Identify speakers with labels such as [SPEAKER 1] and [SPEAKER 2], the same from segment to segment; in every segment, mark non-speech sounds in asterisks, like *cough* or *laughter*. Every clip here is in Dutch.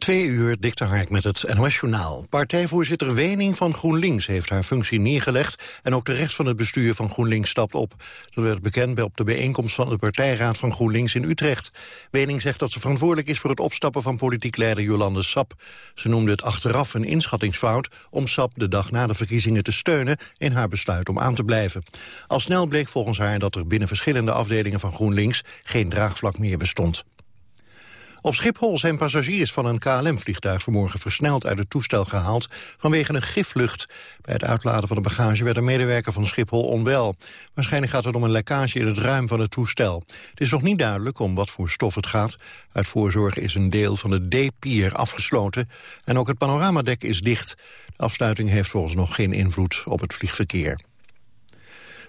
[SPEAKER 1] Twee uur dikte Hark met het NOS-journaal. Partijvoorzitter Wening van GroenLinks heeft haar functie neergelegd... en ook de rest van het bestuur van GroenLinks stapt op. Dat werd bekend op de bijeenkomst van de partijraad van GroenLinks in Utrecht. Wening zegt dat ze verantwoordelijk is voor het opstappen van politiek leider Jolande Sap. Ze noemde het achteraf een inschattingsfout om Sap de dag na de verkiezingen te steunen... in haar besluit om aan te blijven. Al snel bleek volgens haar dat er binnen verschillende afdelingen van GroenLinks... geen draagvlak meer bestond. Op Schiphol zijn passagiers van een KLM-vliegtuig vanmorgen versneld uit het toestel gehaald vanwege een giflucht. Bij het uitladen van de bagage werd een medewerker van Schiphol onwel. Waarschijnlijk gaat het om een lekkage in het ruim van het toestel. Het is nog niet duidelijk om wat voor stof het gaat. Uit voorzorg is een deel van de D-pier afgesloten en ook het panoramadek is dicht. De afsluiting heeft volgens nog geen invloed op het vliegverkeer.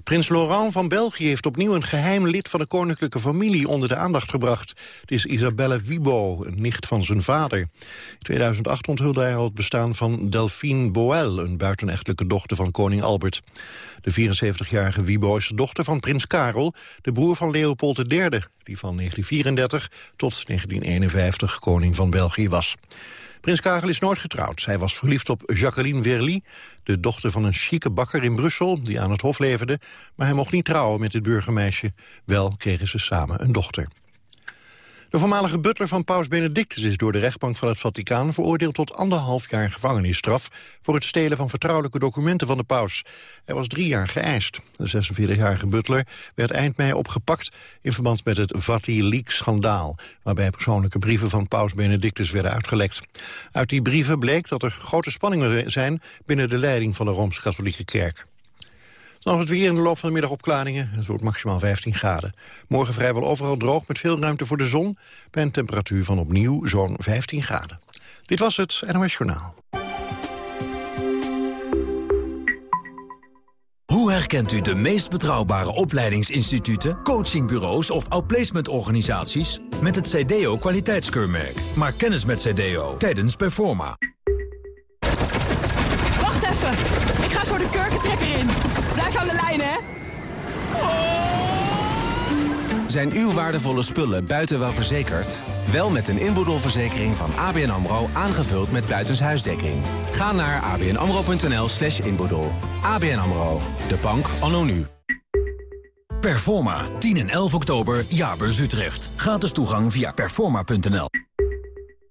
[SPEAKER 1] Prins Laurent van België heeft opnieuw een geheim lid van de koninklijke familie onder de aandacht gebracht. Het is Isabelle Wibo, een nicht van zijn vader. In 2008 onthulde hij al het bestaan van Delphine Boel, een buitenechtelijke dochter van koning Albert. De 74-jarige Wibo is de dochter van prins Karel, de broer van Leopold III, die van 1934 tot 1951 koning van België was. Prins Karel is nooit getrouwd. Hij was verliefd op Jacqueline Verly, de dochter van een chique bakker in Brussel... die aan het hof leverde, maar hij mocht niet trouwen met dit burgermeisje. Wel kregen ze samen een dochter. De voormalige butler van paus Benedictus is door de rechtbank van het Vaticaan veroordeeld tot anderhalf jaar gevangenisstraf voor het stelen van vertrouwelijke documenten van de paus. Hij was drie jaar geëist. De 46-jarige butler werd eind mei opgepakt in verband met het Vati-leak-schandaal, waarbij persoonlijke brieven van paus Benedictus werden uitgelekt. Uit die brieven bleek dat er grote spanningen zijn binnen de leiding van de Rooms-Katholieke Kerk. Dan het weer in de loop van de middag opklaringen. Het wordt maximaal 15 graden. Morgen vrijwel overal droog met veel ruimte voor de zon... bij een temperatuur van opnieuw zo'n 15 graden. Dit was het NOS Journaal.
[SPEAKER 2] Hoe herkent u de meest betrouwbare opleidingsinstituten, coachingbureaus of outplacementorganisaties met het CDO kwaliteitskeurmerk? Maak kennis met CDO tijdens Performa.
[SPEAKER 3] Ga zo de kurkentrekker in. Blijf aan de lijn, hè?
[SPEAKER 4] Zijn uw waardevolle spullen buiten wel verzekerd? Wel met een inboedelverzekering van ABN AMRO aangevuld met buitenshuisdekking. Ga naar abnamro.nl slash inboedel. ABN AMRO, de bank anno nu.
[SPEAKER 2] Performa, 10 en 11 oktober, Jaarbeurs Utrecht. Gratis toegang via performa.nl.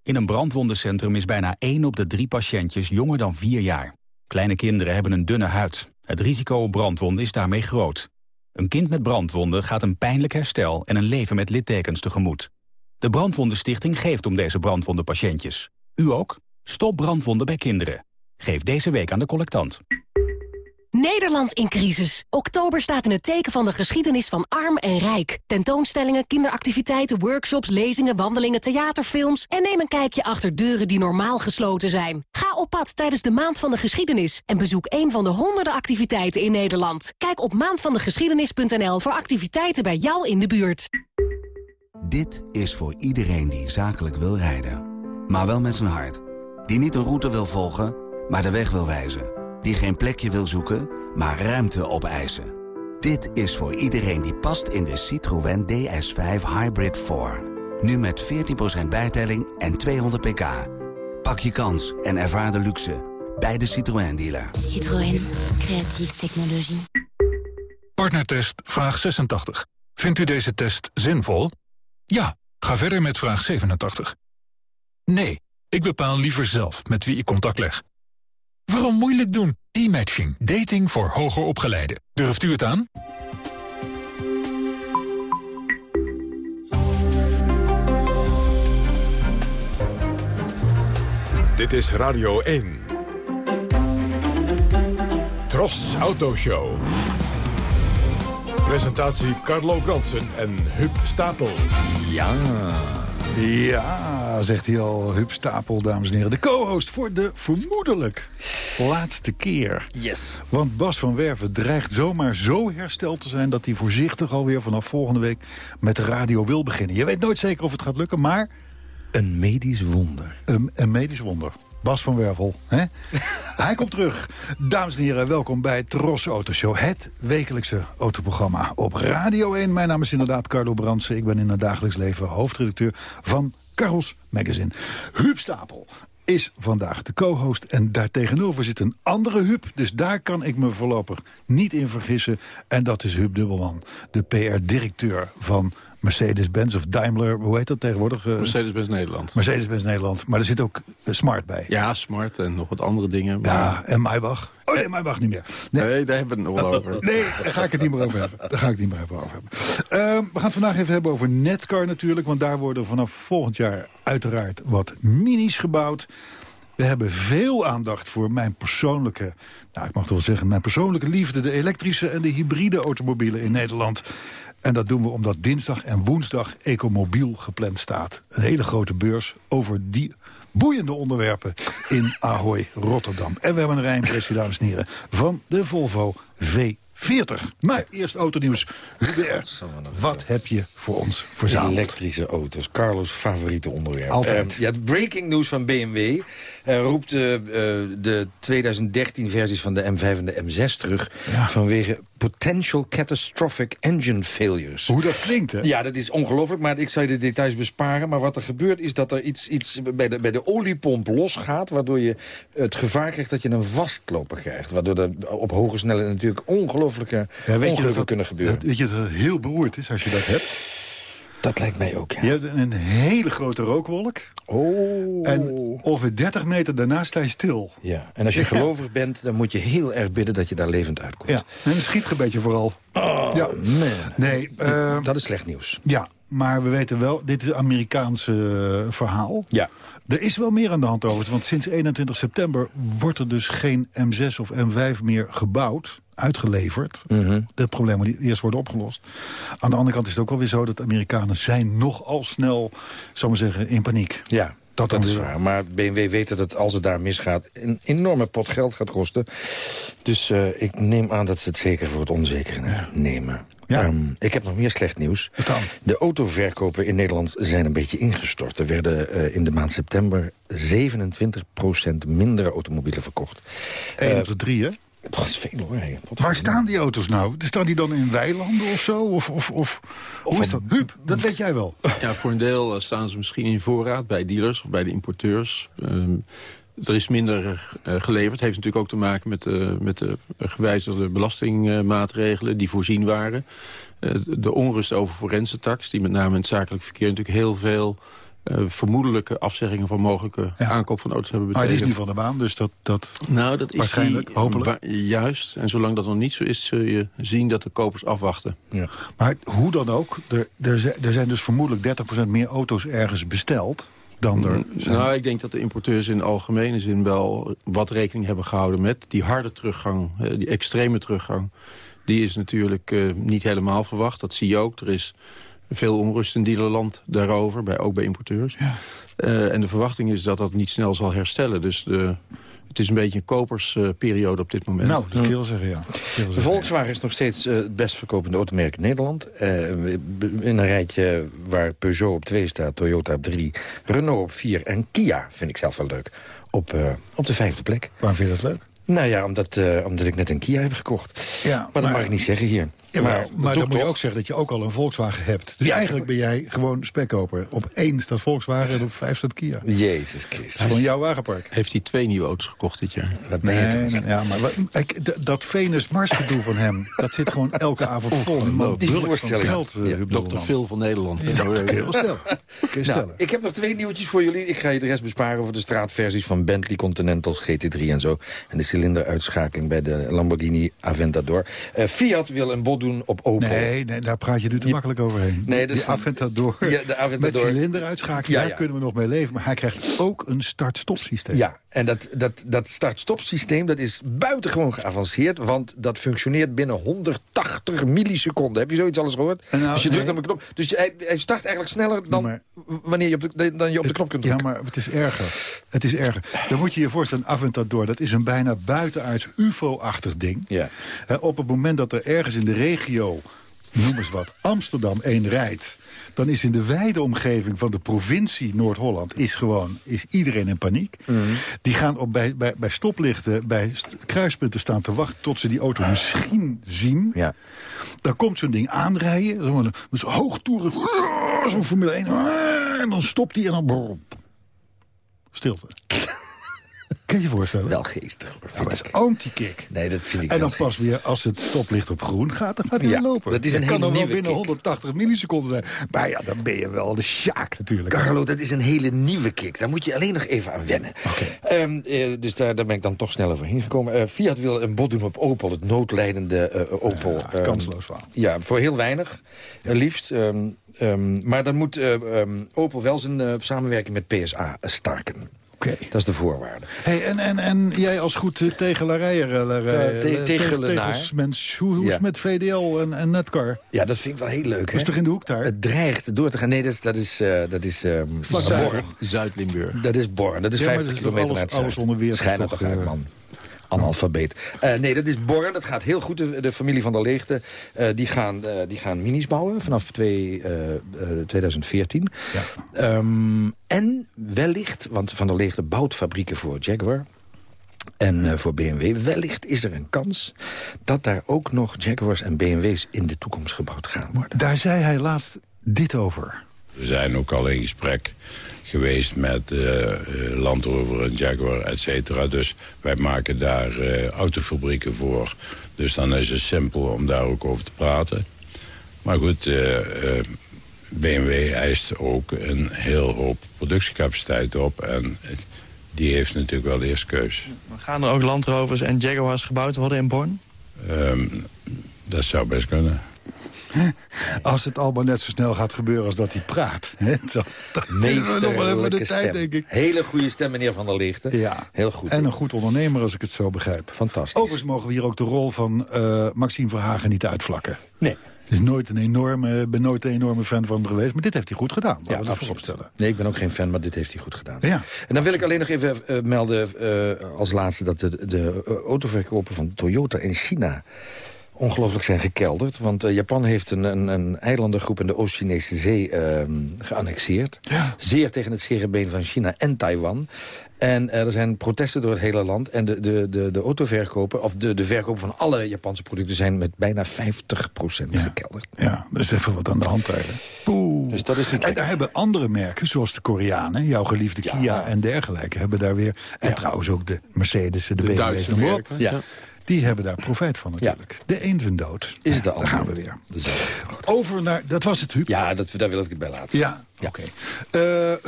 [SPEAKER 5] In een brandwondencentrum is bijna 1 op de 3 patiëntjes jonger dan 4 jaar. Kleine kinderen hebben een dunne huid. Het risico op brandwonden is daarmee groot. Een kind met brandwonden gaat een pijnlijk herstel en een leven met littekens tegemoet. De Brandwondenstichting geeft om deze brandwondenpatiëntjes. U ook? Stop brandwonden bij kinderen. Geef deze week aan de collectant.
[SPEAKER 6] Nederland in crisis. Oktober staat in het teken van de geschiedenis van arm en rijk. Tentoonstellingen, kinderactiviteiten, workshops, lezingen, wandelingen, theaterfilms... en neem een kijkje achter deuren die normaal gesloten zijn. Ga op pad tijdens de Maand van de Geschiedenis... en bezoek een van de honderden activiteiten in Nederland. Kijk op maandvandegeschiedenis.nl voor activiteiten bij jou in de buurt.
[SPEAKER 7] Dit is voor iedereen die zakelijk wil rijden. Maar wel met zijn hart. Die niet een route wil volgen, maar de weg wil wijzen die geen plekje wil zoeken, maar ruimte opeisen. Dit is voor iedereen die past in de Citroën DS5 Hybrid 4. Nu met 14% bijtelling en 200 pk. Pak je kans en ervaar de luxe bij de Citroën dealer.
[SPEAKER 8] Citroën, creatieve technologie.
[SPEAKER 9] Partnertest vraag 86. Vindt u deze test zinvol? Ja, ga verder met vraag 87. Nee, ik bepaal liever zelf met wie ik contact leg. Waarom moeilijk doen? E-matching. Dating voor hoger opgeleiden. Durft u het aan?
[SPEAKER 10] Dit is Radio 1. Tros Autoshow. Presentatie Carlo Bronsen en Huub Stapel.
[SPEAKER 11] Ja... Ja, zegt hij al, Huub Stapel, dames en heren. De co-host voor de vermoedelijk laatste keer.
[SPEAKER 12] Yes.
[SPEAKER 11] Want Bas van Werven dreigt zomaar zo hersteld te zijn... dat hij voorzichtig alweer vanaf volgende week met de radio wil beginnen. Je weet nooit zeker of het gaat lukken, maar...
[SPEAKER 12] Een medisch wonder.
[SPEAKER 11] Een, een medisch wonder. Bas van Wervel. Hè? *laughs* Hij komt terug. Dames en heren, welkom bij Tros Autoshow. Het wekelijkse autoprogramma op Radio 1. Mijn naam is inderdaad Carlo Brandsen. Ik ben in het dagelijks leven hoofdredacteur van Carros Magazine. Huub Stapel is vandaag de co-host. En daartegenover zit een andere Huub. Dus daar kan ik me voorlopig niet in vergissen. En dat is Huub Dubbelman, de PR-directeur van Mercedes-Benz of Daimler, hoe heet dat tegenwoordig? Uh,
[SPEAKER 13] Mercedes-Benz Nederland.
[SPEAKER 11] Mercedes-Benz Nederland, maar er zit ook uh, Smart bij.
[SPEAKER 13] Ja, Smart en nog wat andere dingen.
[SPEAKER 11] Maar... Ja, en Maybach. Oh nee, Maybach niet meer.
[SPEAKER 13] Nee, nee daar hebben we het nog wel *laughs* over.
[SPEAKER 11] nee, daar ga ik het niet meer over hebben. Daar ga ik het niet meer over hebben. Uh, we gaan het vandaag even hebben over Netcar natuurlijk, want daar worden vanaf volgend jaar uiteraard wat minis gebouwd. We hebben veel aandacht voor mijn persoonlijke... nou, ik mag toch wel zeggen, mijn persoonlijke liefde... de elektrische en de hybride automobielen in Nederland. En dat doen we omdat dinsdag en woensdag Ecomobiel gepland staat. Een hele grote beurs over die boeiende onderwerpen in Ahoy, Rotterdam. En we hebben een rijimpressie, dames en heren, van de Volvo V 40. Maar eerst autonieuws. Hubert, wat heb je voor ons verzameld?
[SPEAKER 12] Elektrische auto's. Carlos' favoriete onderwerp.
[SPEAKER 11] Altijd.
[SPEAKER 12] Uh, ja, het breaking news van BMW uh, roept uh, de 2013-versies van de M5 en de M6 terug... Ja. vanwege potential catastrophic engine failures.
[SPEAKER 11] Hoe dat klinkt, hè?
[SPEAKER 12] Ja, dat is ongelooflijk, maar ik zal je de details besparen. Maar wat er gebeurt is dat er iets, iets bij, de, bij de oliepomp losgaat... waardoor je het gevaar krijgt dat je een vastloper krijgt. Waardoor er op hoge snelheden natuurlijk ongelooflijke ja, weet je dat dat, kunnen gebeuren.
[SPEAKER 11] Dat, weet je dat het heel beroerd is als je dat hebt?
[SPEAKER 12] Dat lijkt mij ook, ja.
[SPEAKER 11] Je hebt een hele grote rookwolk.
[SPEAKER 12] Oh.
[SPEAKER 11] En ongeveer 30 meter daarna sta je stil.
[SPEAKER 12] Ja, en als je *laughs* ja. gelovig bent, dan moet je heel erg bidden dat je daar levend uitkomt.
[SPEAKER 11] Ja, en een schietgebedje vooral.
[SPEAKER 12] Oh,
[SPEAKER 11] ja.
[SPEAKER 12] man.
[SPEAKER 11] Nee, uh,
[SPEAKER 12] dat is slecht nieuws.
[SPEAKER 11] Ja, maar we weten wel, dit is een Amerikaanse uh, verhaal.
[SPEAKER 12] Ja.
[SPEAKER 11] Er is wel meer aan de hand over, want sinds 21 september wordt er dus geen M6 of M5 meer gebouwd uitgeleverd.
[SPEAKER 12] -hmm.
[SPEAKER 11] De problemen die eerst worden opgelost. Aan de andere kant is het ook alweer zo dat de Amerikanen zijn nogal snel, zal maar zeggen, in paniek.
[SPEAKER 12] Ja, dat, dat is waar. Maar BMW weet dat het, als het daar misgaat, een enorme pot geld gaat kosten. Dus uh, ik neem aan dat ze het zeker voor het onzekere nemen.
[SPEAKER 11] Ja.
[SPEAKER 12] Um, ik heb nog meer slecht nieuws. De autoverkopen in Nederland zijn een beetje ingestort. Er werden uh, in de maand september 27% minder automobielen verkocht.
[SPEAKER 11] 1 op de drie, hè?
[SPEAKER 12] Dat is veel hoor. Hey.
[SPEAKER 11] Waar staan die auto's nou? Staan die dan in weilanden of zo? Of, of, of,
[SPEAKER 12] of
[SPEAKER 11] hoe is dat? Huub, dat weet jij wel.
[SPEAKER 13] Ja, voor een deel uh, staan ze misschien in voorraad bij dealers of bij de importeurs. Um, er is minder uh, geleverd. Het heeft natuurlijk ook te maken met, uh, met de gewijzigde belastingmaatregelen die voorzien waren. De onrust over forensentax, die met name in het zakelijk verkeer natuurlijk heel veel uh, vermoedelijke afzeggingen van mogelijke ja. aankoop van auto's hebben betekend.
[SPEAKER 11] Maar die is nu van de baan, dus dat, dat
[SPEAKER 13] nou, dat is
[SPEAKER 11] waarschijnlijk,
[SPEAKER 13] die,
[SPEAKER 11] hopelijk.
[SPEAKER 13] Juist, en zolang dat nog niet zo is, zul je zien dat de kopers afwachten.
[SPEAKER 12] Ja.
[SPEAKER 11] Maar hoe dan ook, er, er, er zijn dus vermoedelijk 30% meer auto's ergens besteld dan er zijn.
[SPEAKER 13] Nou, ik denk dat de importeurs in algemene zin wel wat rekening hebben gehouden met die harde teruggang, die extreme teruggang. Die is natuurlijk uh, niet helemaal verwacht, dat zie je ook. Er is veel onrust in dealerland daarover, bij, ook bij importeurs.
[SPEAKER 11] Ja.
[SPEAKER 13] Uh, en de verwachting is dat dat niet snel zal herstellen. Dus de, het is een beetje een kopersperiode uh, op dit moment.
[SPEAKER 11] Nou, dat kun je wel zeggen, ja.
[SPEAKER 12] De de Volkswagen is nog steeds uh, het best verkopende automerk in Nederland. Uh, in een rijtje waar Peugeot op 2 staat, Toyota op 3, Renault op 4 en Kia, vind ik zelf wel leuk, op, uh, op de vijfde plek.
[SPEAKER 11] Waarom vind je dat leuk?
[SPEAKER 12] Nou ja, omdat, uh, omdat ik net een Kia heb gekocht.
[SPEAKER 11] Ja,
[SPEAKER 12] maar, maar dat mag ik niet zeggen hier.
[SPEAKER 11] Ja, maar, maar, maar dan moet je ook zeggen dat je ook al een Volkswagen hebt. Dus ja, eigenlijk ben jij gewoon spekkoper. Op één staat Volkswagen en op vijf staat Kia.
[SPEAKER 12] Jezus Christus.
[SPEAKER 11] Dat is gewoon jouw wagenpark.
[SPEAKER 13] Heeft hij twee nieuwe auto's gekocht dit jaar?
[SPEAKER 11] Dat nee, nee, ja, maar ik, dat Venus-Mars gedoe van hem... dat zit gewoon elke avond vol. Man,
[SPEAKER 12] die voorstelling.
[SPEAKER 11] Geld, uh,
[SPEAKER 13] ja, Dr. Phil van Nederland.
[SPEAKER 11] Ja, dat kun je wel stellen. *laughs* Kun je
[SPEAKER 12] nou, ik heb nog twee nieuwtjes voor jullie. Ik ga je de rest besparen voor de straatversies van Bentley Continentals GT3 en zo. En de cilinderuitschakeling bij de Lamborghini Aventador. Uh, Fiat wil een bod doen op Opel.
[SPEAKER 11] Nee, nee, daar praat je nu te
[SPEAKER 12] Je-
[SPEAKER 11] makkelijk overheen.
[SPEAKER 12] Nee,
[SPEAKER 11] die
[SPEAKER 12] van-
[SPEAKER 11] Aventador, *laughs*
[SPEAKER 12] Ja, de
[SPEAKER 11] met
[SPEAKER 12] Aventador.
[SPEAKER 11] cilinderuitschakeling,
[SPEAKER 12] Ja,
[SPEAKER 11] daar kunnen we nog mee leven. Maar hij krijgt ook een start-stop systeem.
[SPEAKER 12] Ja, en dat, dat, dat start-stop systeem dat is buitengewoon geavanceerd... want dat functioneert binnen 180 milliseconden. Heb je zoiets alles gehoord?
[SPEAKER 11] Nou,
[SPEAKER 12] dus je drukt
[SPEAKER 11] nee.
[SPEAKER 12] op een knop. Dus hij, hij start eigenlijk sneller dan
[SPEAKER 11] maar-
[SPEAKER 12] wanneer je op de, dan je op de knop kunt
[SPEAKER 11] Ja,
[SPEAKER 12] drukken.
[SPEAKER 11] maar het is erger. Het is erger. Dan moet je je voorstellen, Aventador, dat is een bijna buitenaards ufo-achtig ding.
[SPEAKER 12] Ja.
[SPEAKER 11] Op het moment dat er ergens in de regio, noem eens wat, Amsterdam één rijdt... dan is in de wijde omgeving van de provincie Noord-Holland... is gewoon is iedereen in paniek.
[SPEAKER 12] Mhm.
[SPEAKER 11] Die gaan op, bij, bij, bij stoplichten, bij st- kruispunten staan te wachten... tot ze die auto misschien zien.
[SPEAKER 12] Ja.
[SPEAKER 11] Dan komt zo'n ding aanrijden. Zo'n zo hoogtoeren, zo'n Formule 1. En dan stopt hij en dan... Stilte. Kan je je voorstellen?
[SPEAKER 12] Wel geestig. hoor,
[SPEAKER 11] Ja, maar is anti-kick.
[SPEAKER 12] Nee, dat vind ik
[SPEAKER 11] En dan pas weer, als het stoplicht op groen gaat, dan gaat hij
[SPEAKER 12] Ja,
[SPEAKER 11] lopen.
[SPEAKER 12] dat is een
[SPEAKER 11] kan
[SPEAKER 12] hele
[SPEAKER 11] dan wel binnen
[SPEAKER 12] kick.
[SPEAKER 11] 180 milliseconden zijn. Maar ja, dan ben je wel de sjaak natuurlijk.
[SPEAKER 12] Carlo, dat is een hele nieuwe kick. Daar moet je alleen nog even aan wennen. Ehm, eh, dus daar, daar ben ik dan toch sneller voor heen gekomen. Eh, Fiat wil een bod doen op Opel, het noodlijdende eh, Opel. Ehm,
[SPEAKER 11] kansloos verhaal.
[SPEAKER 12] Ja, voor heel weinig, eh, liefst. Ehm, maar dan moet Opel wel zijn samenwerking met PSA starken.
[SPEAKER 11] Oké.
[SPEAKER 12] Dat is de voorwaarde.
[SPEAKER 11] Hey, en, en, en jij als goed uh, tegelarijer, uh,
[SPEAKER 12] te-
[SPEAKER 11] tegelsmens, hoe, hoe is het met VDL en, en Netcar?
[SPEAKER 12] Ja, dat vind ik wel heel leuk.
[SPEAKER 11] Is toch in de hoek daar?
[SPEAKER 12] Het dreigt door te gaan. Nee, dat is, dat is, eh, dat is ehm.
[SPEAKER 13] Zuid-Limburg.
[SPEAKER 12] Dat is Born. Dat is
[SPEAKER 11] Ja, maar
[SPEAKER 12] 50
[SPEAKER 11] dat is toch
[SPEAKER 12] kilometer
[SPEAKER 11] alles-
[SPEAKER 12] naar het
[SPEAKER 11] alles onder weer,
[SPEAKER 12] Schijn
[SPEAKER 11] toch,
[SPEAKER 12] toch uit,
[SPEAKER 11] eh,
[SPEAKER 12] man. Analfabeet. Eh, nee, dat is Born. Dat gaat heel goed. De, de familie van der Leegte, eh, die, gaan, eh, die gaan minis bouwen vanaf twee, eh, eh, 2014. Ehm, en wellicht, want Van der Leegte bouwt fabrieken voor Jaguar... En eh, voor BMW, wellicht is er een kans dat daar ook nog Jaguars en BMW's in de toekomst gebouwd gaan worden.
[SPEAKER 11] Daar zei hij laatst dit over.
[SPEAKER 14] We zijn ook al in gesprek geweest met eh, Land Rover en Jaguar, et cetera. Dus wij maken daar eh, autofabrieken voor. Dus dan is het simpel om daar ook over te praten. Maar goed, BMW eist ook een heel hoop productiecapaciteit op. En die heeft natuurlijk wel eerst keus.
[SPEAKER 15] Gaan er ook Land Rovers en Jaguars gebouwd worden in Born?
[SPEAKER 14] Ehm, dat zou best kunnen.
[SPEAKER 11] Als het allemaal net zo snel gaat gebeuren als dat hij praat. Hè, dan hebben *laughs* we nog wel even de
[SPEAKER 12] Meesterlijke
[SPEAKER 11] tijd,
[SPEAKER 12] stem.
[SPEAKER 11] denk ik.
[SPEAKER 12] Hele goede stem, meneer Van der Leegte.
[SPEAKER 11] Ja.
[SPEAKER 12] Heel goed.
[SPEAKER 11] En een goed ondernemer, als ik het zo begrijp.
[SPEAKER 12] Fantastisch.
[SPEAKER 11] Overigens mogen we hier ook de rol van eh, Maxime Verhagen niet uitvlakken.
[SPEAKER 12] Nee.
[SPEAKER 11] Is nooit een enorme, ben nooit een enorme fan van hem geweest. Maar dit heeft hij goed gedaan. Laten we dat vooropstellen.
[SPEAKER 12] Nee, ik ben ook geen fan, maar dit heeft hij goed gedaan.
[SPEAKER 11] Ja,
[SPEAKER 12] en dan wil ik alleen nog even eh, melden eh, als laatste... dat de, de autoverkopen van Toyota in China ongelooflijk zijn gekelderd. Want eh, Japan heeft een, een, een eilandengroep in de Oost-Chinese zee ehm, geannexeerd. Zeer tegen het zere been van China en Taiwan. En eh, er zijn protesten door het hele land. En de, de, de, de autoverkopen, of de, de verkopen van alle Japanse producten... zijn met bijna 50% gekelderd.
[SPEAKER 11] Ja, er is even wat aan de hand. Poeh.
[SPEAKER 12] Dus dat is niet
[SPEAKER 11] En daar hebben andere merken, zoals de Koreanen... jouw geliefde Kia en dergelijke, hebben daar weer... en trouwens ook de Mercedes, de, BMW's,
[SPEAKER 13] Duitse merken, ja.
[SPEAKER 11] Die hebben daar profijt van natuurlijk. De een zijn dood.
[SPEAKER 12] Is het de
[SPEAKER 11] Daar
[SPEAKER 12] andere?
[SPEAKER 11] gaan we weer. Over naar... Dat was het, Huub.
[SPEAKER 12] Ja, dat, daar wil ik het bij laten.
[SPEAKER 11] Ja, oké. Eh,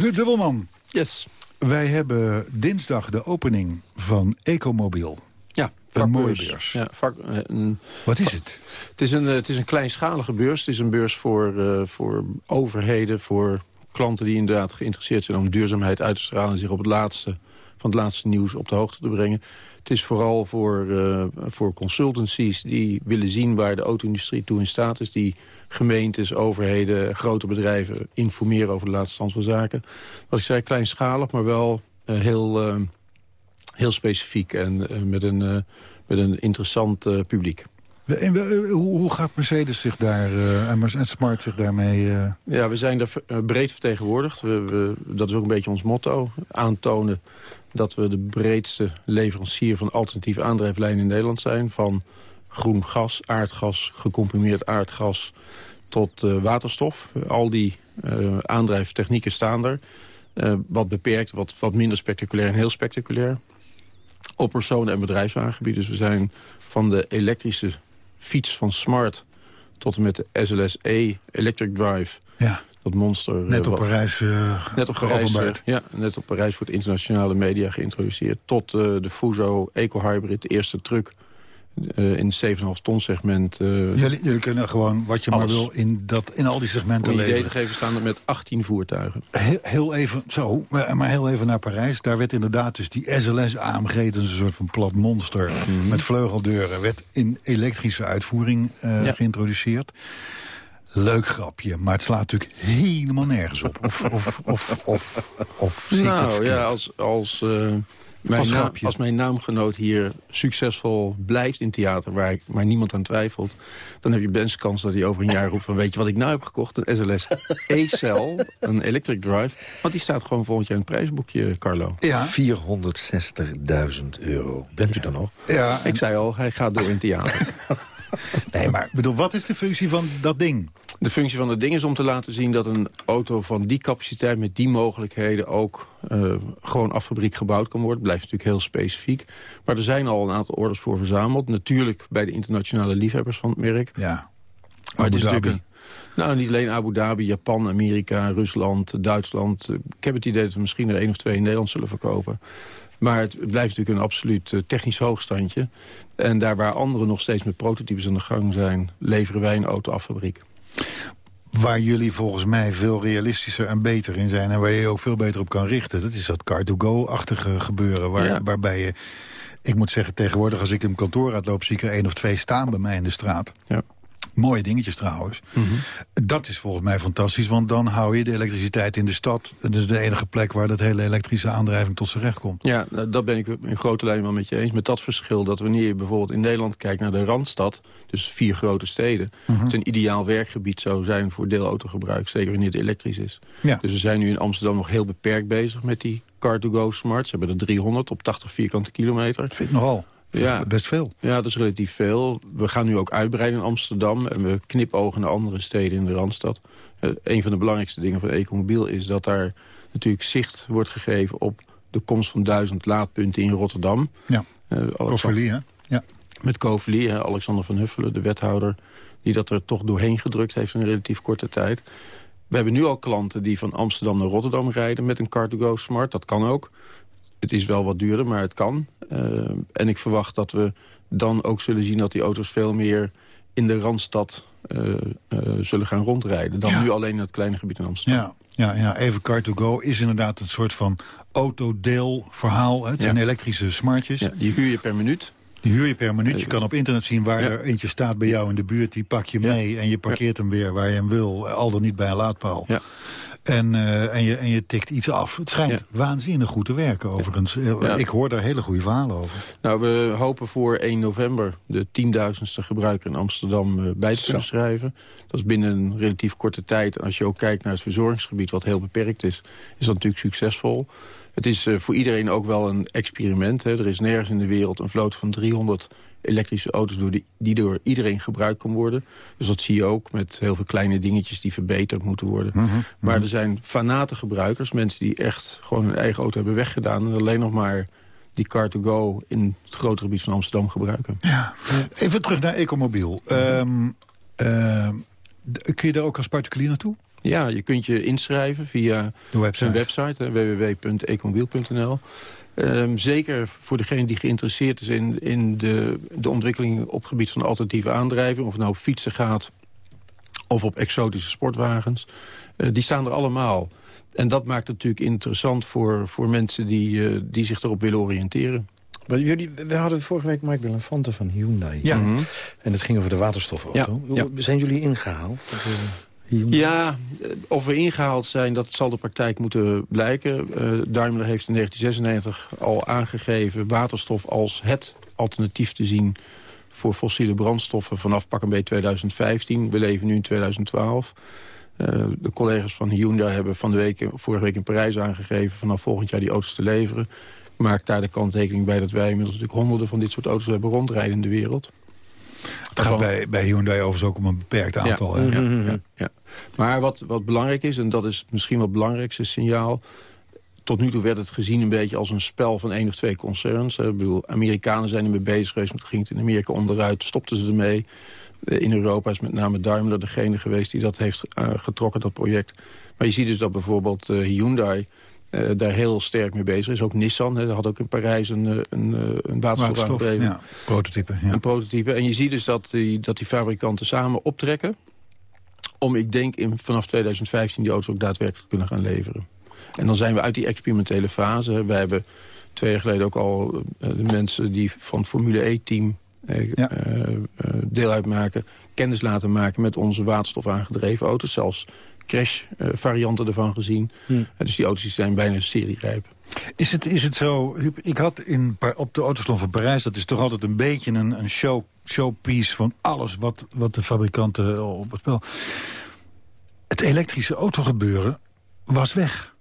[SPEAKER 11] Huub Dubbelman.
[SPEAKER 13] Yes.
[SPEAKER 11] Wij hebben dinsdag de opening van Ecomobiel.
[SPEAKER 13] Ja,
[SPEAKER 11] Een mooie beurs.
[SPEAKER 13] Ja, vak, eh, een,
[SPEAKER 11] Wat is het?
[SPEAKER 13] Het is een, eh, het is een kleinschalige beurs. Het is een beurs voor, eh, voor overheden, voor klanten die inderdaad geïnteresseerd zijn... om duurzaamheid uit te stralen en zich op het laatste, van het laatste nieuws op de hoogte te brengen. Het is vooral voor, eh, voor consultancies die willen zien waar de auto-industrie toe in staat is... die gemeentes, overheden, grote bedrijven informeren over de laatste stand van zaken. Wat ik zei, kleinschalig, maar wel eh, heel, eh, heel specifiek en met, een, met een interessant publiek.
[SPEAKER 11] We- hoe, gaat Mercedes zich daar eh, en Smart zich daarmee... eh,
[SPEAKER 13] Ja, we zijn daar eh, breed vertegenwoordigd. We, dat is ook een beetje ons motto. Aantonen dat we de breedste leverancier van alternatieve aandrijflijnen in Nederland zijn. Van groen gas, aardgas, gecomprimeerd aardgas tot eh, waterstof. Al die eh, aandrijftechnieken staan er. Eh, wat beperkt, wat, wat minder spectaculair en heel spectaculair. Op personen- en bedrijfswagengebied. Dus we zijn van de elektrische fiets van Smart tot en met de SLS-E Electric Drive.
[SPEAKER 11] Ja.
[SPEAKER 13] Dat monster.
[SPEAKER 11] net
[SPEAKER 13] eh,
[SPEAKER 11] op Parijs uh,
[SPEAKER 13] Net op Parijs, eh, ja, net op Parijs voor de internationale media geïntroduceerd. Tot de Fuso Eco Hybrid, de eerste truck eh, in het 7,5 ton segment. eh,
[SPEAKER 11] Jullie, jullie kunnen gewoon wat je maar wil in, dat, in al die
[SPEAKER 13] om
[SPEAKER 11] segmenten
[SPEAKER 13] een idee
[SPEAKER 11] leveren.
[SPEAKER 13] te geven staan er met 18 voertuigen.
[SPEAKER 11] Heel, heel even, zo, maar heel even naar Parijs. Daar werd inderdaad dus die SLS AMG, dat is een soort van plat monster...
[SPEAKER 13] Mhm.
[SPEAKER 11] met vleugeldeuren, werd in elektrische uitvoering eh,
[SPEAKER 13] Ja.
[SPEAKER 11] geïntroduceerd. Leuk grapje, maar het slaat natuurlijk helemaal nergens op. Of, of, of, of, of het
[SPEAKER 13] nou ja, als, als, mijn
[SPEAKER 11] Als
[SPEAKER 13] naam-
[SPEAKER 11] grapje.
[SPEAKER 13] als mijn naamgenoot hier succesvol blijft in theater... waar, ik- waar niemand aan twijfelt... dan heb je best kans dat hij over een jaar roept van... weet je wat ik nou heb gekocht? Een SLS E-Cell, *laughs* een electric drive. Want die staat gewoon volgend jaar in het prijsboekje, Carlo.
[SPEAKER 11] Ja.
[SPEAKER 12] 460.000 euro. Bent u dan nog?
[SPEAKER 11] Ja, en-
[SPEAKER 13] Ik zei al, hij gaat door in theater. *laughs* *laughs*
[SPEAKER 11] Nee, maar ik bedoel, wat is de functie van dat ding?
[SPEAKER 13] De functie van het ding is om te laten zien dat een auto van die capaciteit... met die mogelijkheden ook uh, gewoon af fabriek gebouwd kan worden. Blijft natuurlijk heel specifiek. Maar er zijn al een aantal orders voor verzameld. Natuurlijk bij de internationale liefhebbers van het merk.
[SPEAKER 11] Ja.
[SPEAKER 13] Maar het is natuurlijk een, nou, niet alleen Abu Dhabi, Japan, Amerika, Rusland, Duitsland. Ik heb het idee dat we misschien er één of twee in Nederland zullen verkopen. Maar het blijft natuurlijk een absoluut eh, technisch hoogstandje. En daar waar anderen nog steeds met prototypes aan de gang zijn... leveren wij een auto affabriek.
[SPEAKER 11] Waar jullie volgens mij veel realistischer en beter in zijn... en waar je je ook veel beter op kan richten... dat is dat car-to-go-achtige gebeuren... Waar, waarbij je... Ik moet zeggen, tegenwoordig als ik in mijn kantoor uitloop... zie ik er één of twee staan bij mij in de straat.
[SPEAKER 13] Ja.
[SPEAKER 11] Mooie dingetjes trouwens.
[SPEAKER 13] Mhm.
[SPEAKER 11] Dat is volgens mij fantastisch, want dan hou je de elektriciteit in de stad. Dat is de enige plek waar dat hele elektrische aandrijving tot zijn recht komt.
[SPEAKER 13] Ja, nou, dat ben ik in grote lijnen wel met je eens. Met dat verschil dat wanneer je bijvoorbeeld in Nederland kijkt naar de Randstad... dus vier grote steden,
[SPEAKER 11] Mhm.
[SPEAKER 13] het een ideaal werkgebied zou zijn voor deelautogebruik. Zeker wanneer het elektrisch is.
[SPEAKER 11] Ja.
[SPEAKER 13] Dus we zijn nu in Amsterdam nog heel beperkt bezig met die Car2Go Smart. Ze hebben er 300 op 80 vierkante kilometer.
[SPEAKER 11] Vind nogal.
[SPEAKER 13] Ja.
[SPEAKER 11] Best veel.
[SPEAKER 13] Ja, dat is relatief veel. We gaan nu ook uitbreiden in Amsterdam. En we knipogen naar andere steden in de Randstad. Eh, een van de belangrijkste dingen van Ecomobiel is dat daar natuurlijk zicht wordt gegeven op de komst van duizend laadpunten in Rotterdam.
[SPEAKER 11] Ja, Coverly, hè? Ja.
[SPEAKER 13] Met hè, Alexander van Huffelen, de wethouder... die dat er toch doorheen gedrukt heeft in een relatief korte tijd. We hebben nu al klanten die van Amsterdam naar Rotterdam rijden... met een Car2Go Smart, dat kan ook. Het is wel wat duurder, maar het kan. Eh, en ik verwacht dat we dan ook zullen zien dat die auto's veel meer in de Randstad eh, eh, zullen gaan rondrijden. Dan
[SPEAKER 11] Ja.
[SPEAKER 13] nu alleen in het kleine gebied in Amsterdam.
[SPEAKER 11] Ja, ja, ja, even Car2Go is inderdaad een soort van autodeelverhaal. Het zijn elektrische smartjes.
[SPEAKER 13] Ja, die huur je per minuut.
[SPEAKER 11] Die huur je per minuut. Je kan op internet zien waar er eentje staat bij jou in de buurt. Die pak je mee en je parkeert hem weer waar je hem wil. Al dan niet bij een laadpaal.
[SPEAKER 13] Ja.
[SPEAKER 11] En, eh, en, je, en je tikt iets af. Het schijnt
[SPEAKER 13] Ja.
[SPEAKER 11] waanzinnig goed te werken overigens. Eh,
[SPEAKER 13] Ja.
[SPEAKER 11] Ik hoor daar hele goede verhalen over.
[SPEAKER 13] Nou, we hopen voor 1 november de tienduizendste gebruiker in Amsterdam eh, bij te kunnen schrijven. Dat is binnen een relatief korte tijd. En als je ook kijkt naar het verzorgingsgebied, wat heel beperkt is, is dat natuurlijk succesvol. Het is eh, voor iedereen ook wel een experiment. Hè. Er is nergens in de wereld een vloot van 300 elektrische auto's door die, die door iedereen gebruikt kan worden. Dus dat zie je ook met heel veel kleine dingetjes die verbeterd moeten worden.
[SPEAKER 11] Mhm.
[SPEAKER 13] Maar er zijn fanate gebruikers, mensen die echt gewoon hun eigen auto hebben weggedaan... en alleen nog maar die car-to-go in het grote gebied van Amsterdam gebruiken.
[SPEAKER 11] Ja. Even terug naar Ecomobiel. D- kun je daar ook als particulier naartoe?
[SPEAKER 13] Ja, je kunt je inschrijven via
[SPEAKER 11] De website.
[SPEAKER 13] zijn website, hè, www.ecomobiel.nl. Ehm, zeker voor degene die geïnteresseerd is in, in de, de ontwikkeling op het gebied van alternatieve aandrijving... of het nou op fietsen gaat of op exotische sportwagens. eh, die staan er allemaal. En dat maakt het natuurlijk interessant voor, voor mensen die, eh, die zich erop willen oriënteren.
[SPEAKER 12] Maar jullie, we hadden vorige week Mike Belenfante van Hyundai.
[SPEAKER 11] Ja.
[SPEAKER 13] Mhm.
[SPEAKER 12] En het ging over de waterstofauto.
[SPEAKER 13] Ja,
[SPEAKER 12] Zijn jullie ingehaald? Hyundai?
[SPEAKER 13] Ja, eh, of we ingehaald zijn, dat zal de praktijk moeten blijken. Eh, Daimler heeft in 1996 al aangegeven waterstof als het alternatief te zien voor fossiele brandstoffen vanaf pak beetje 2015. We leven nu in 2012. Eh, de collega's van Hyundai hebben van de week, vorige week in Parijs aangegeven... vanaf volgend jaar die auto's te leveren. Ik maak daar de kanttekening bij dat wij inmiddels natuurlijk honderden van dit soort auto's hebben rondrijden in de wereld.
[SPEAKER 11] Het gaat bij, bij Hyundai overigens ook om een beperkt aantal. hè?
[SPEAKER 13] Ja, ja, ja. Maar wat, wat belangrijk is, en dat is misschien wel het belangrijkste signaal... tot nu toe werd het gezien een beetje als een spel van één of twee concerns. Ik bedoel, Amerikanen zijn ermee bezig geweest, maar het ging het in Amerika onderuit, stopten ze ermee. Eh, In Europa is met name Daimler degene geweest die dat heeft eh, getrokken, dat project. Maar je ziet dus dat bijvoorbeeld eh, Hyundai eh, daar heel sterk mee bezig is. Ook Nissan, hè, had ook in Parijs een, eh, een, eh, een waterstof
[SPEAKER 11] ja. Prototype, ja.
[SPEAKER 13] een prototype. En je ziet dus dat die, dat die fabrikanten samen optrekken... om, ik denk, in, vanaf 2015 die auto's ook daadwerkelijk kunnen gaan leveren. En dan zijn we uit die experimentele fase. We hebben twee jaar geleden ook al de mensen die van het Formule E-team...
[SPEAKER 11] Ja.
[SPEAKER 13] deel uitmaken, kennis laten maken met onze waterstof aangedreven auto's. Zelfs crash-varianten ervan gezien.
[SPEAKER 12] Hm.
[SPEAKER 13] Eh, dus die auto's zijn bijna serierijp.
[SPEAKER 11] Is het, is het zo, Huub, ik had in, op de Autosalon van Parijs... dat is toch altijd een beetje een, een show, showpiece van alles wat, wat de fabrikanten op het spel... Het elektrische autogebeuren was weg.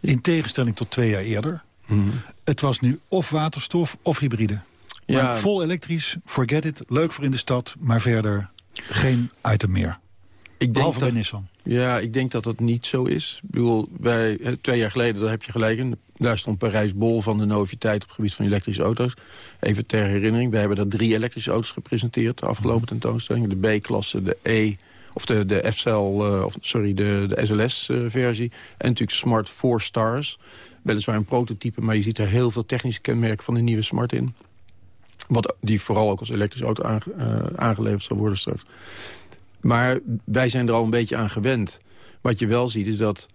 [SPEAKER 11] In tegenstelling tot twee jaar eerder.
[SPEAKER 13] Mhm.
[SPEAKER 11] Het was nu of waterstof of hybride. Maar
[SPEAKER 13] Ja.
[SPEAKER 11] vol elektrisch, forget it, leuk voor in de stad... maar verder geen item meer.
[SPEAKER 13] Ik
[SPEAKER 11] Behalve
[SPEAKER 13] dat,
[SPEAKER 11] Nissan.
[SPEAKER 13] Ja, ik denk dat dat niet zo is. Ik bedoel, bij, eh, twee jaar geleden, daar heb je gelijk in... daar stond Parijs bol van de noviteit op het gebied van elektrische auto's. Even ter herinnering, wij hebben daar drie elektrische auto's gepresenteerd... de afgelopen tentoonstelling. De B-klasse, de E, of de, de FCL, uh, of sorry, de, de SLS-versie. en natuurlijk Smart 4 Stars. Weliswaar een prototype, maar je ziet er heel veel technische kenmerken van de nieuwe Smart in. Wat, die vooral ook als elektrische auto aange, uh, aangeleverd zal worden straks. Maar wij zijn er al een beetje aan gewend. Wat je wel ziet is dat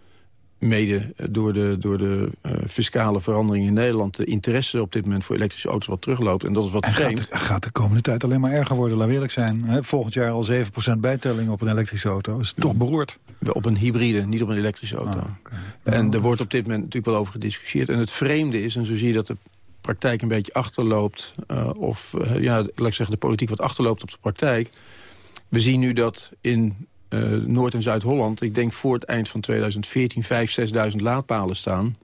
[SPEAKER 13] mede door de, door de uh, fiscale verandering in Nederland... de interesse op dit moment voor elektrische auto's wat terugloopt. En dat is wat
[SPEAKER 11] en
[SPEAKER 13] vreemd.
[SPEAKER 11] Gaat de, gaat de komende tijd alleen maar erger worden, laat eerlijk zijn. He, volgend jaar al 7% bijtelling op een elektrische auto. is toch beroerd.
[SPEAKER 13] Op een hybride, niet op een elektrische auto. Oh, okay. En er wordt op dit moment natuurlijk wel over gediscussieerd. En het vreemde is, en zo zie je dat de praktijk een beetje achterloopt... Uh, of uh, ja, laat ik zeggen, de politiek wat achterloopt op de praktijk... We zien nu dat in uh, Noord- en Zuid-Holland... ik denk voor het eind van 2014 5.000, 6.000 laadpalen staan.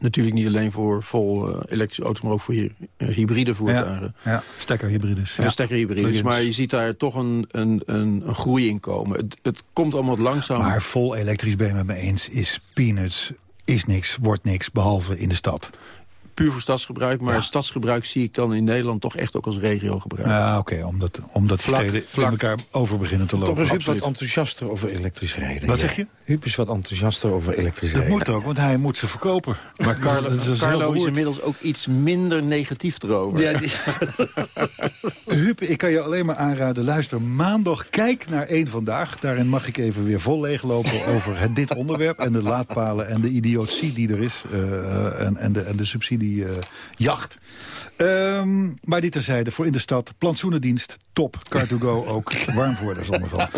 [SPEAKER 13] Natuurlijk niet alleen voor vol uh, elektrische auto's, maar ook voor hy uh, hybride voertuigen.
[SPEAKER 11] Ja, ja. stekkerhybrides.
[SPEAKER 13] Ja, stekkerhybrides. Maar je ziet daar toch een, een, een, een groei in komen. Het, het komt allemaal langzaam.
[SPEAKER 11] Maar vol elektrisch ben je met me eens, is peanuts, is niks, wordt niks, behalve in de stad
[SPEAKER 13] puur voor stadsgebruik. Maar ja. stadsgebruik zie ik dan in Nederland toch echt ook als regiogebruik.
[SPEAKER 11] Ja, oké. omdat, omdat vlak, steden vlak. elkaar over beginnen te lopen.
[SPEAKER 12] Toch is Huub wat enthousiaster over elektrisch rijden.
[SPEAKER 11] Wat zeg je?
[SPEAKER 12] Huub is wat enthousiaster over elektrisch
[SPEAKER 11] dat
[SPEAKER 12] rijden.
[SPEAKER 11] Dat moet ook, want hij moet ze verkopen.
[SPEAKER 13] Maar *laughs* Carlo, is, is, Carlo is inmiddels ook iets minder negatief erover. Ja, die... *laughs*
[SPEAKER 11] Huub, ik kan je alleen maar aanraden. Luister, maandag kijk naar één Vandaag. Daarin mag ik even weer vol leeglopen over het, dit onderwerp. En de laadpalen en de idiotie die er is. Uh, en, en, de, en de subsidie... Uh, jacht. Um, maar dit terzijde, voor in de stad, plantsoenendienst, top. Car2Go *laughs* ook warm voor, daar zonder van.